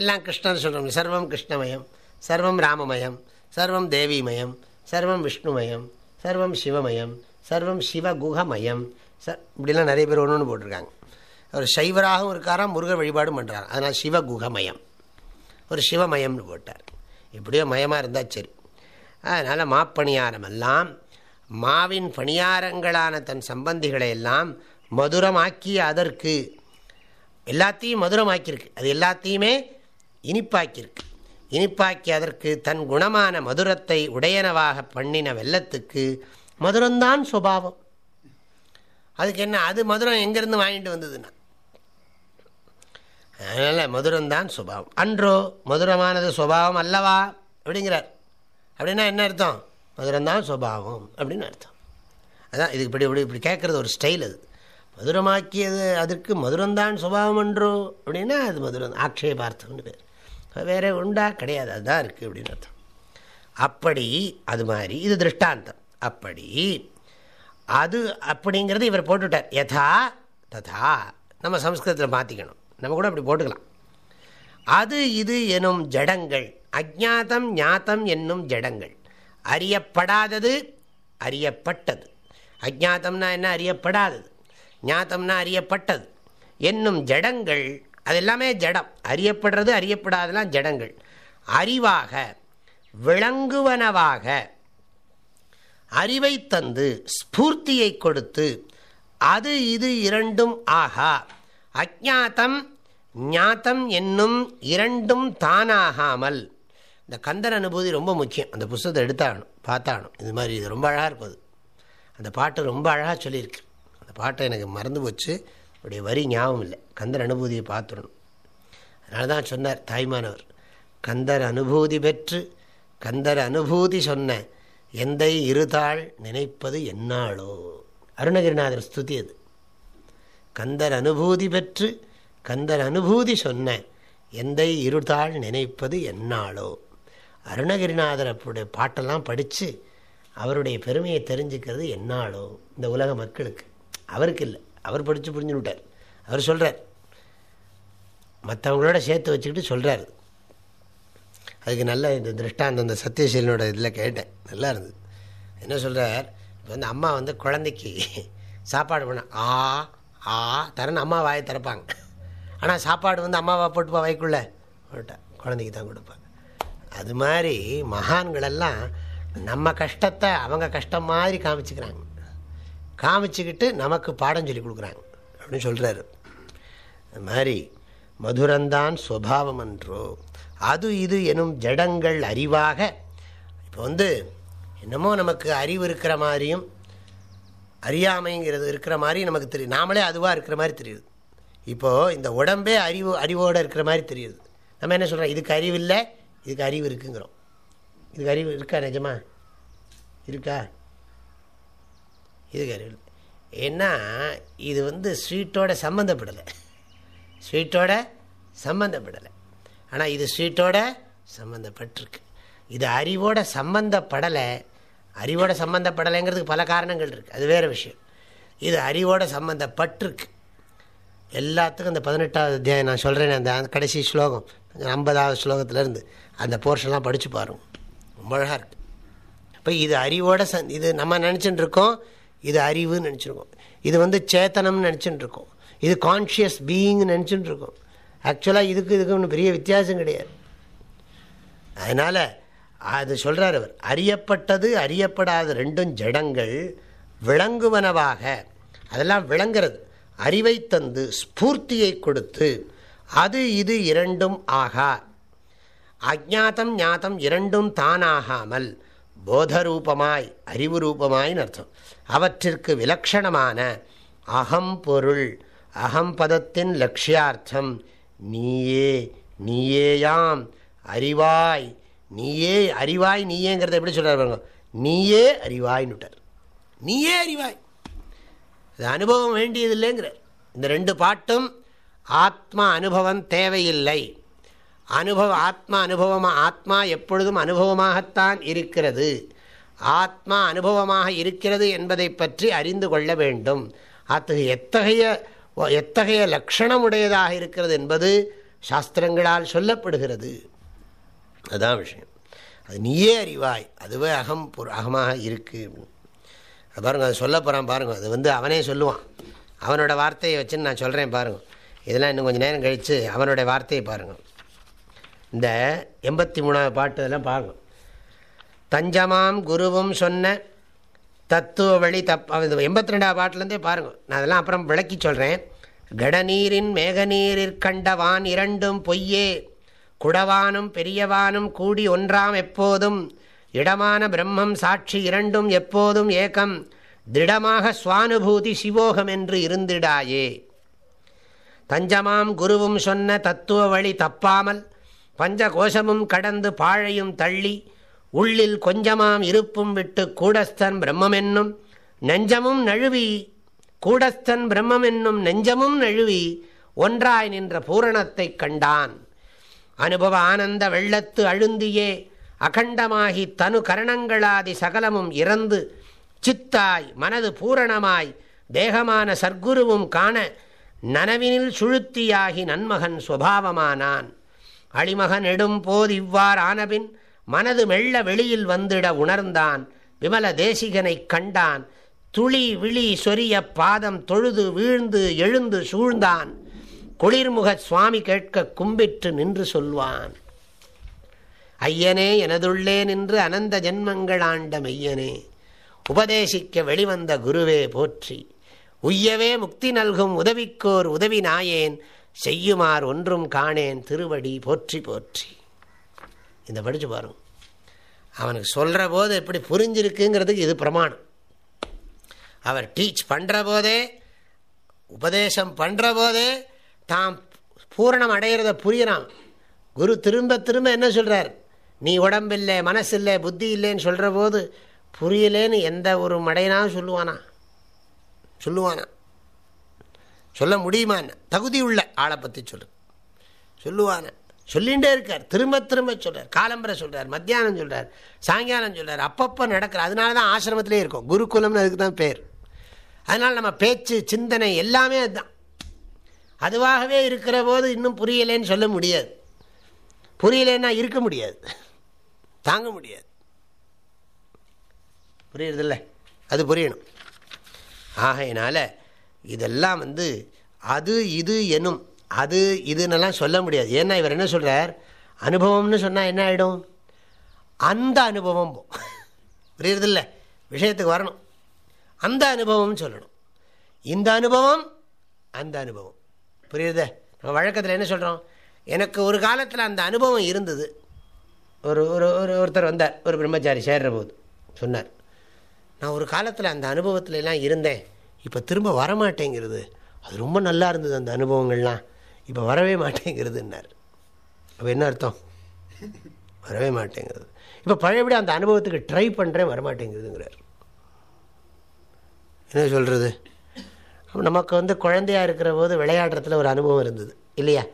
எல்லாம் கிருஷ்ணன் சொல்கிறோம் சர்வம் கிருஷ்ணமயம் சர்வம் ராமமயம். சர்வம் தேவிமயம் சர்வம் விஷ்ணுமயம் சர்வம் சிவமயம் சர்வம் சிவகுகமயம். ச இப்படிலாம் நிறைய பேர் ஒன்று ஒன்று போட்டிருக்காங்க. அவர் சைவராகவும் இருக்காராம் முருகர் வழிபாடும் பண்ணுறாரு அதனால் சிவகுகமயம். ஒரு சிவமயம்னு போட்டார். எப்படியோ மயமாக இருந்தால் சரி. அதனால் மாப்பணியாரமெல்லாம் மாவின் பணியாரங்களான தன் சம்பந்திகளை எல்லாம் மதுரமாக்கிய அதற்கு. எல்லாத்தையும் மதுரமாக்கியிருக்கு. அது எல்லாத்தையுமே இனிப்பாக்கியிருக்கு. இனிப்பாக்கி அதற்கு தன் குணமான மதுரத்தை உடையனவாக பண்ணின வெள்ளத்துக்கு மதுரம்தான் சுபாவம். அதுக்கு என்ன அது மதுரம் எங்கேருந்து வாங்கிட்டு வந்ததுன்னா? அதனால் மதுரம்தான் சுபாவம். அன்றோ மதுரமானது சுபாவம் அல்லவா? அப்படிங்கிறார். அப்படின்னா என்ன அர்த்தம்? மதுரம்தான் சுபாவம் அப்படின்னு அர்த்தம். அதான் இதுக்கு இப்படி இப்படி இப்படி கேட்குறது ஒரு ஸ்டைல் அது. மதுரமாக்கியது அதற்கு மதுரம்தான் சுபாவம் என்றோ அப்படின்னா அது மதுரம் ஆக்ஷேபார்த்தம்னு பேர். வேறு உண்டா? கிடையாது. அதுதான் இருக்குது அப்படின்னு அர்த்தம். அப்படி அது மாதிரி இது திருஷ்டாந்தம். அப்படி அது அப்படிங்கிறது இவர் போட்டுவிட்டார் யதா ததா. நம்ம சம்ஸ்கிருதத்தில் மாற்றிக்கணும் நம்ம கூட அப்படி போட்டுக்கலாம். அது இது எனும் ஜடங்கள். அஜாத்தம் ஞாத்தம் என்னும் ஜடங்கள். அறியப்படாதது அறியப்பட்டது. அஜாத்தம்னா என்ன? அறியப்படாதது. ஞாத்தம்னா அறியப்பட்டது. என்னும் ஜடங்கள் அது எல்லாமே ஜடம். அறியப்படுறது அறியப்படாதெல்லாம் ஜடங்கள். அறிவாக விளங்குவனவாக அறிவை தந்து ஸ்பூர்த்தியை கொடுத்து அது இது இரண்டும் ஆகா. அஜாத்தம் ஞாத்தம் என்னும் இரண்டும் தானாகாமல். இந்த கந்தர் அனுபூதி ரொம்ப முக்கியம். அந்த புஸ்தகத்தை எடுத்தாகணும் பார்த்தாகணும். இது மாதிரி இது ரொம்ப அழகாக இருப்பது. அந்த பாட்டு ரொம்ப அழகாக சொல்லியிருக்கு. அந்த பாட்டை எனக்கு மறந்து போச்சு. அவருடைய வரி ஞாபகம் இல்லை. கந்தர் அனுபூதியை பார்த்துடணும். அதனால தான் சொன்னார் தாய்மானவர் கந்தர் அனுபூதி பெற்று கந்தர் அனுபூதி சொன்ன எந்தை இருதாள் நினைப்பது என்னாளோ? அருணகிரிநாதர் ஸ்துதி அது. கந்தர் அனுபூதி பெற்று கந்தர் அனுபூதி சொன்ன எந்தை இருதாள் நினைப்பது என்னாளோ? அருணகிரிநாதர் அப்படிய பாட்டெல்லாம் படித்து அவருடைய பெருமையை தெரிஞ்சுக்கிறது என்னாளோ இந்த உலக மக்களுக்கு. அவருக்கு இல்லை. அவர் படித்து புரிஞ்சு விட்டார் அவர் சொல்கிறார் மற்றவங்களோட சேர்த்து வச்சுக்கிட்டு சொல்கிறார் அதுக்கு நல்ல இந்த திருஷ்டாந்தம் இந்த சத்யசீலனோட இதில் கேட்டேன். நல்லா இருந்தது. என்ன சொல்கிறார் இப்போ வந்து அம்மா வந்து குழந்தைக்கு சாப்பாடு பண்ண ஆ ஆ தரன்னு அம்மா வாயை திறப்பாங்க. ஆனால் சாப்பாடு வந்து அம்மாவா போட்டுப்பா வாய்க்குள்ள? போட்டா குழந்தைக்கு தான் கொடுப்பாங்க. அது மாதிரி மகான்களெல்லாம் நம்ம கஷ்டத்தை அவங்க கஷ்டம் மாதிரி காமிச்சுக்கிறாங்க. காமிச்சுக்கிட்டு நமக்கு பாடம் சொல்லி கொடுக்குறாங்க. அப்படின்னு சொல்கிறாரு அது மாதிரி மதுரந்தான் சுவாவம் என்றோ அது இது எனும் ஜடங்கள் அறிவாக இப்போ வந்து என்னமோ நமக்கு அறிவு இருக்கிற மாதிரியும் அறியாமைங்கிறது இருக்கிற மாதிரி நமக்கு தெரியும் நாமளே அதுவாக இருக்கிற மாதிரி தெரியுது. இப்போது இந்த உடம்பே அறிவு அறிவோடு இருக்கிற மாதிரி தெரியுது. நம்ம என்ன சொல்கிறோம் இதுக்கு அறிவு இல்லை இதுக்கு அறிவு இருக்குங்கிறோம். இதுக்கு அறிவு இருக்கா நிஜமா? இருக்கா? இதுக்கு அறிவு ஏன்னா இது வந்து ஸ்வீட்டோட சம்மந்தப்படலை ஸ்வீட்டோட சம்மந்தப்படலை ஆனால் இது ஸ்வீட்டோட சம்மந்தப்பட்டிருக்கு இது அறிவோட சம்மந்தப்படலை அறிவோட சம்மந்தப்படலைங்கிறதுக்கு பல காரணங்கள் இருக்குது அது வேறு விஷயம். இது அறிவோட சம்மந்தப்பட்டிருக்கு எல்லாத்துக்கும் அந்த பதினெட்டாவது அத்தியாயம் நான் சொல்கிறேன் அந்த கடைசி ஸ்லோகம் ஐம்பதாவது ஸ்லோகத்திலேருந்து அந்த போர்ஷன்லாம் படித்து பாருங்க. ரொம்ப அழகாக இருக்குது இப்போ இது அறிவோட ச இது நம்ம நினச்சிட்டு இருக்கோம் இது அறிவுன்னு நினச்சிருக்கோம். இது வந்து சேத்தனம்னு நினச்சிட்டு இருக்கோம் இது கான்ஷியஸ் பீயிங்னு நினச்சிட்டு இருக்கோம் ஆக்சுவலாக இதுக்கு இதுக்கு ஒன்றும் பெரிய வித்தியாசம் கிடையாது. அதனால் அது சொல்கிறார் அவர் அறியப்பட்டது அறியப்படாத ரெண்டும் ஜடங்கள் விளங்குவனவாக. அதெல்லாம் விளங்குறது. அறிவை தந்து ஸ்பூர்த்தியை கொடுத்து அது இது இரண்டும் ஆகா. அஜாத்தம் ஞாத்தம் இரண்டும் தானாகாமல் போதரூபமாய் அறிவு ரூபமாயின்னு அர்த்தம் அவற்றிற்கு விலக்ஷணமான அகம் பொருள் அகம் பதத்தின் லட்சியார்த்தம் நீயே நீயேயாம் அறிவாய் நீயே அறிவாய் நீயேங்கிறத எப்படி சொல்கிறார் நீயே அறிவாய்னுட்டார் நீயே அறிவாய். அது அனுபவம் வேண்டியதில்லைங்கிற இந்த ரெண்டு பாட்டும் ஆத்மா அனுபவம் தேவையில்லை. அனுபவ ஆத்மா அனுபவமாக ஆத்மா எப்பொழுதும் அனுபவமாகத்தான் இருக்கிறது. ஆத்மா அனுபவமாக இருக்கிறது என்பதை பற்றி அறிந்து கொள்ள வேண்டும். அத்தகைய எத்தகைய எத்தகைய லட்சணமுடையதாக இருக்கிறது என்பது சாஸ்திரங்களால் சொல்லப்படுகிறது. அதுதான் விஷயம். அது நீயே அறிவாய். அதுவே அகம் அகமாக இருக்குது பாருங்கள் அதை சொல்ல போகிறான் பாருங்கள் அது வந்து அவனே சொல்லுவான். அவனோட வார்த்தையை வச்சுன்னு நான் சொல்கிறேன் பாருங்கள் இதெல்லாம் இன்னும் கொஞ்சம் நேரம் கழித்து அவனுடைய வார்த்தையை பாருங்கள் இந்த எண்பத்தி மூணாவது பாட்டு இதெல்லாம் பாருங்கள் தஞ்சமாம் குருவும் சொன்ன தத்துவ வழி தப் எண்பத்தி ரெண்டாவது பாட்டிலேருந்தே பாருங்கள் நான் அதெல்லாம் அப்புறம் விளக்கி சொல்கிறேன் கடநீரின் மேகநீரிற் கண்டவான் இரண்டும் பொய்யே. குடவானும் பெரியவானும் கூடி ஒன்றாம் எப்போதும். இடமான பிரம்மம் சாட்சி இரண்டும் எப்போதும் ஏகம் திடமாக சுவானுபூதி சிவோகம் என்று இருந்திடாயே. தஞ்சமாம் குருவும் சொன்ன தத்துவ வழி தப்பாமல். பஞ்ச கோஷமும் கடந்து பாழையும் தள்ளி உள்ளில் கொஞ்சமாம் இருப்பும் விட்டு கூடஸ்தன் பிரம்மென்னும் நெஞ்சமும் நழுவி கூடஸ்தன் பிரம்மென்னும் நெஞ்சமும் நழுவி ஒன்றாய் நின்ற பூரணத்தை கண்டான். அனுபவ ஆனந்த வெள்ளத்து அழுந்தியே அகண்டமாகி தனு கரணங்களாதி சகலமும் இறந்து சித்தாய் மனது பூரணமாய் தேகமான சர்க்குருவும் காண நனவினில் சுழுத்தியாகி நன்மகன் சுவாவமானான் அழிமகன் நெடும் போது இவ்வாறு ஆனபின் மனது மெல்ல வெளியில் வந்திட உணர்ந்தான். விமல தேசிகனை கண்டான். துளி விழி சொரிய பாதம் தொழுது வீழ்ந்து எழுந்து சூழ்ந்தான். குளிர்முக சுவாமி கேட்க கும்பிட்டு நின்று சொல்வான். ஐயனே எனதுள்ளே நின்று அனந்த ஜென்மங்கள் ஆண்ட மெய்யனே உபதேசிக்க வெளிவந்த குருவே போற்றி. உய்யவே முக்தி நல்கும் உதவிக்கோர் உதவி நாயேன் செய்யுமார் ஒன்றும் காணேன் திருவடி போற்றி போற்றி. இந்த படித்து பாருங்க. அவனுக்கு சொல்கிற போது எப்படி புரிஞ்சிருக்குங்கிறதுக்கு இது பிரமாணம். அவர் டீச் பண்ணுற போதே உபதேசம் பண்ணுற போதே தாம் பூரணம் அடையிறத புரியறான். குரு திரும்ப திரும்ப என்ன சொல்கிறார் நீ உடம்பில்லை மனசில்லை புத்தி இல்லைன்னு சொல்கிற போது புரியலேன்னு எந்த ஒரு மடையினாலும் சொல்லுவானா? சொல்லுவானா? சொல்ல முடியுமா என்ன? தகுதி உள்ள ஆளை பற்றி சொல்லு. சொல்லுவான சொல்லிகிட்டே இருக்கார். திரும்ப திரும்ப சொல்கிறார் காலம்பரை சொல்கிறார் மத்தியானம் சொல்கிறார் சாயங்காலம் சொல்கிறார் அப்பப்போ நடக்கிற அதனால தான் ஆசிரமத்திலே இருக்கும். குருகுலம்னு அதுக்கு தான் பேர். அதனால் நம்ம பேச்சு சிந்தனை எல்லாமே அதுதான். அதுவாகவே இருக்கிற போது இன்னும் புரியலேன்னு சொல்ல முடியாது. புரியலேன்னா இருக்க முடியாது. தாங்க முடியாது. புரியுறதில்ல? அது புரியணும். ஆகையினால் இதெல்லாம் வந்து அது இது எனும் அது இதுன்னெல்லாம் சொல்ல முடியாது. ஏன்னா இவர் என்ன சொல்கிறார் அனுபவம்னு சொன்னால் என்ன ஆகிடும் அந்த அனுபவம் புரியுறதில்ல? விஷயத்துக்கு வரணும். அந்த அனுபவம்னு சொல்லணும். இந்த அனுபவம் அந்த அனுபவம். புரியுறத? வழக்கத்தில் என்ன சொல்கிறோம் எனக்கு ஒரு காலத்தில் அந்த அனுபவம் இருந்தது. ஒரு ஒரு ஒரு ஒருத்தர் வந்தார். ஒரு பிரம்மச்சாரி சேர்ற போது. சொன்னார். நான் ஒரு காலத்தில் அந்த அனுபவத்துலலாம் இருந்தேன். இப்போ திரும்ப வரமாட்டேங்கிறது. அது ரொம்ப நல்லா இருந்தது அந்த அனுபவங்கள்லாம். இப்போ வரவே மாட்டேங்கிறதுன்னார். அப்போ என்ன அர்த்தம்? வரவே மாட்டேங்கிறது. இப்போ பழையபடி அந்த அனுபவத்துக்கு ட்ரை பண்ணுறேன் வரமாட்டேங்கிறதுங்கிறார். என்ன சொல்கிறது நமக்கு வந்து குழந்தையா இருக்கிற போது விளையாடுறதுல ஒரு அனுபவம் இருந்தது. இல்லையா?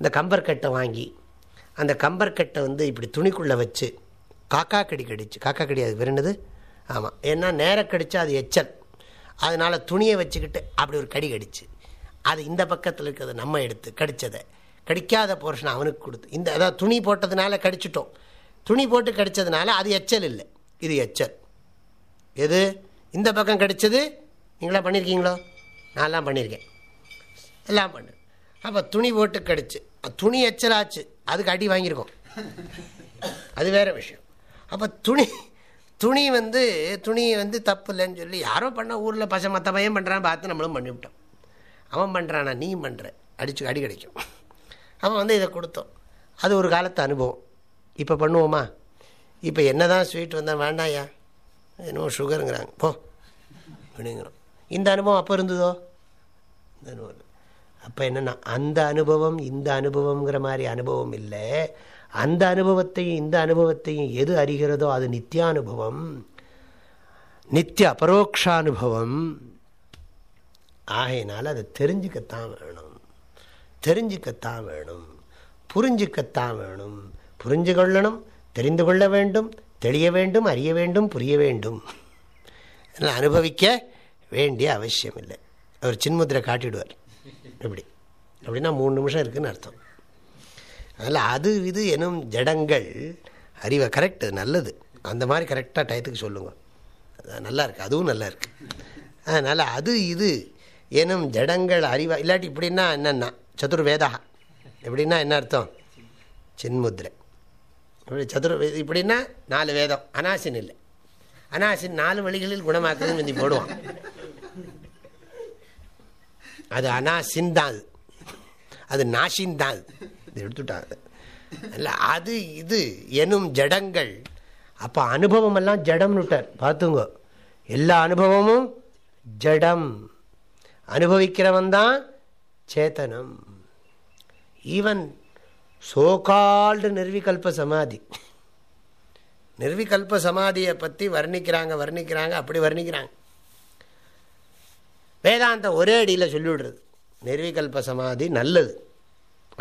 இந்த கம்பர்கட்டை வாங்கி அந்த கம்பர்கட்டை வந்து இப்படி துணிக்குள்ளே வச்சு காக்கா கடி கடிச்சு காக்கா கடி அது வேறு ஆமாம் ஏன்னா நேரம் கடிச்சா அது எச்சல். அதனால் துணியை வச்சுக்கிட்டு அப்படி ஒரு கடி கடிச்சு. அது இந்த பக்கத்தில் இருக்கிறத நம்ம எடுத்து கடித்ததை கடிக்காத போர்ஷன் அவனுக்கு கொடுத்து. இந்த அதாவது துணி போட்டதுனால கடிச்சிட்டோம். துணி போட்டு கடித்ததுனால அது எச்சல் இல்லை. இது எச்சல். எது? இந்த பக்கம் கடிச்சது. நீங்களா பண்ணியிருக்கீங்களோ நான்லாம் பண்ணியிருக்கேன் எல்லாம் பண்ணு. அப்போ துணி போட்டு கடிச்சு. துணி எச்சலாச்சு. அதுக்கு அடி வாங்கியிருக்கோம். அது வேறு விஷயம். அப்போ துணி துணி வந்து துணியை வந்து தப்பு இல்லைன்னு சொல்லி யாரோ பண்ண ஊரில் பசை மற்ற பையன் பண்ணுறான் பார்த்து நம்மளும் பண்ணிவிட்டோம் அவன் பண்ணுறானா நீ பண்ணுற அடிச்சு அடி கிடைக்கும். அவன் வந்து இதை கொடுத்தோம். அது ஒரு காலத்து அனுபவம். இப்போ பண்ணுவோமா? இப்போ என்ன தான் ஸ்வீட் வந்தால் வேண்டாயா? என்னமோ சுகருங்கிறாங்க போ. அப்படிங்கிறோம். இந்த அனுபவம் அப்போ இருந்ததோ? இந்த அனுபவம் அப்போ என்னென்னா அந்த அனுபவம் இந்த அனுபவங்கிற மாதிரி அனுபவம் இல்லை. அந்த அனுபவத்தையும் இந்த அனுபவத்தையும் எது அறிகிறதோ அது நித்தியானுபவம் நித்திய அபரோக்ஷானுபவம் ஆகையினால் அதை தெரிஞ்சுக்கத்தான் வேணும். தெரிஞ்சுக்கத்தான் வேணும். புரிஞ்சுக்கத்தான் வேணும். புரிஞ்சு கொள்ளணும் தெரிந்து கொள்ள வேண்டும் தெளிய வேண்டும் அறிய வேண்டும் புரிய வேண்டும். அனுபவிக்க வேண்டிய அவசியம் இல்லை அவர் சின்முத்திரை காட்டிடுவார். இப்படி அப்படின்னா மூணு நிமிஷம் இருக்குதுன்னு அர்த்தம். அதில் அது இது எனும் ஜடங்கள் அறிவை கரெக்டு நல்லது. அந்த மாதிரி கரெக்டாக டயத்துக்கு சொல்லுங்க. நல்லா இருக்குது அதுவும் நல்லா இருக்குது அதனால் அது இது எனும் ஜடங்கள் அறிவா இல்லாட்டி இப்படின்னா என்னென்னா சதுர்வேதா. எப்படின்னா என்ன அர்த்தம்? சின்முத்ரை. இப்படி சதுர் இப்படின்னா நாலு வேதம் அனாசின் இல்லை. அனாசின் நாலு வழிகளில் குணமாக்குதுன்னு வந்து போடுவான். அது அனாசின் தான். அது அது நாசின் தான். அது எடுத்துட்டாங்க. இல்லை அது இது எனும் ஜடங்கள். அப்போ அனுபவம் எல்லாம் ஜடம்னு விட்டார். பார்த்துங்க. எல்லா அனுபவமும் ஜடம். அனுபவிக்கிறவன் தான் சேத்தனம். ஈவன் சோகால்டு நிர்விகல்ப சமாதி. நிர்விகல்ப சமாதியை பற்றி வர்ணிக்கிறாங்க வர்ணிக்கிறாங்க அப்படி வர்ணிக்கிறாங்க. வேதாந்தம் ஒரே அடியில் சொல்லிவிடுறது. நிர்விகல்ப சமாதி நல்லது.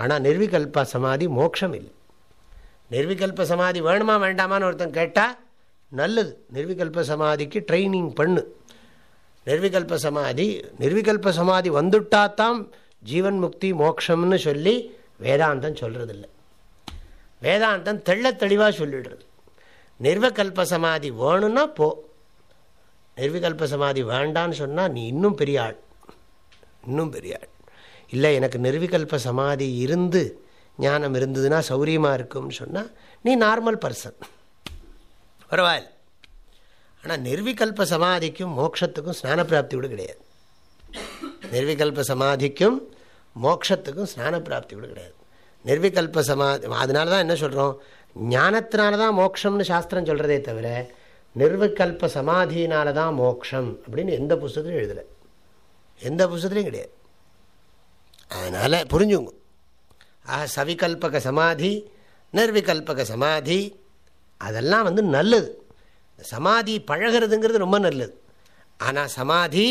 ஆனால் நிர்விகல்ப சமாதி மோட்சம் இல்லை. நிர்விகல்ப சமாதி வேணுமா வேண்டாமான்னு ஒருத்தன் கேட்டால் நல்லது. நிர்விகல்ப சமாதிக்கு ட்ரைனிங் பண்ணு. நிர்விகல்ப சமாதி நிர்விகல்ப சமாதி வந்துட்டாத்தான் ஜீவன் முக்தி மோக்ஷம்னு சொல்லி வேதாந்தம் சொல்கிறதில்ல வேதாந்தம் தெள்ள தெளிவாக சொல்லிடுறது. நிர்வகல்ப சமாதி வேணும்னா போ. நிர்விகல்ப சமாதி வேண்டான்னு சொன்னால் நீ இன்னும் பெரிய ஆள். இன்னும் பெரிய ஆள். இல்லை எனக்கு நிர்விகல்ப சமாதி இருந்து ஞானம் இருந்ததுன்னா சௌரியமாக இருக்கும்னு சொன்னால் நீ நார்மல் பர்சன் பரவாயில்ல. ஆனால் நிர்விகல்ப சமாதிக்கும் மோட்சத்துக்கும் ஸ்நான பிராப்தி கூட கிடையாது. நிர்விகல்ப சமாதிக்கும் மோட்சத்துக்கும் ஸ்நான பிராப்தி கூட கிடையாது. நிர்விகல்ப சமாதி அதனால தான் என்ன சொல்கிறோம் ஞானத்தினால தான் மோட்சம்னு சாஸ்திரம் சொல்கிறதே தவிர நிர்விகல்ப சமாதியினால தான் மோட்சம் அப்படின்னு எந்த புஸ்தத்துலையும் எழுதலை. எந்த புஸ்தத்துலையும் கிடையாது. அதனால் புரிஞ்சுங்க. ஆக சவிகல்பக சமாதி நிர்விகல்பக சமாதி அதெல்லாம் வந்து நல்லது. சமாதி பழகிறதுங்கிறது ரொம்ப நல்லது. ஆனால் சமாதி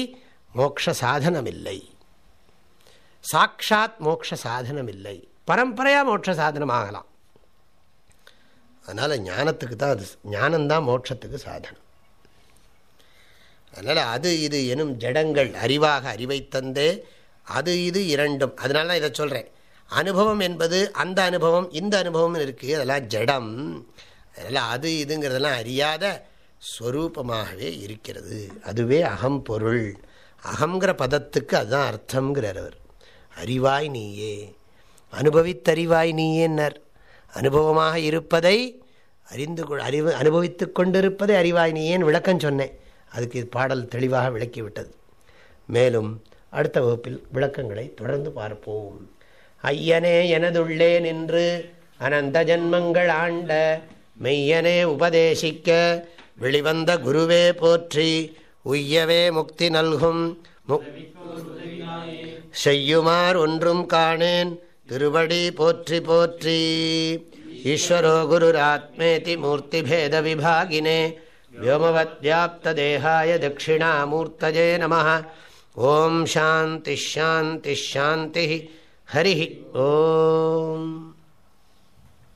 மோக்ஷ சாதனம் இல்லை சாட்சாத் மோக்ஷ சாதனம் இல்லை பரம்பரையாக மோட்ச சாதனம் ஆகலாம் அதனால் ஞானத்துக்கு தான் அது ஞானந்தான் மோட்சத்துக்கு சாதனம். அதனால் அது இது எனும் ஜடங்கள் அறிவாக அறிவை தந்தே அது இது இரண்டும். அதனால தான் இதை சொல்கிறேன் அனுபவம் என்பது அந்த அனுபவம் இந்த அனுபவம் இருக்குது அதெல்லாம் ஜடம். அதெல்லாம் அது இதுங்கிறதெல்லாம் அறியாத ஸ்வரூபமாகவே இருக்கிறது. அதுவே அகம் பொருள். அகங்கிற பதத்துக்கு அதுதான் அர்த்தங்கிறார் அவர். அறிவாய் நீயே. அனுபவித்தறிவாய் நீயேன்னர். அனுபவமாக இருப்பதை அறிந்து அறிவு அனுபவித்து கொண்டிருப்பதை அறிவாய் நீயேன்னு விளக்கம் சொன்னேன். அதுக்கு பாடல் தெளிவாக விளக்கிவிட்டது. மேலும் அடுத்த வகுப்பில் விளக்கங்களை தொடர்ந்து பார்ப்போம். ஐயனே எனதுள்ளே நின்று அனந்த ஜன்மங்கள் ஆண்ட மெய்யனே உபதேசிக்க வெளிவந்த குருவே போற்றி உய்யவே முக்தி நல்கும் முக் செய்யுமார் ஒன்றும் காணேன் திருவடி போற்றி போற்றி. ஈஸ்வரோ குருராத்மேதி மூர்த்திபேத விபாகினே. வோமவத் வியாப்ததேகாய தட்சிணாமூர்த்தஜே நம ஓம் சாந்தி ஷாந்தி ஷாந்தி ஹரி ஓம்.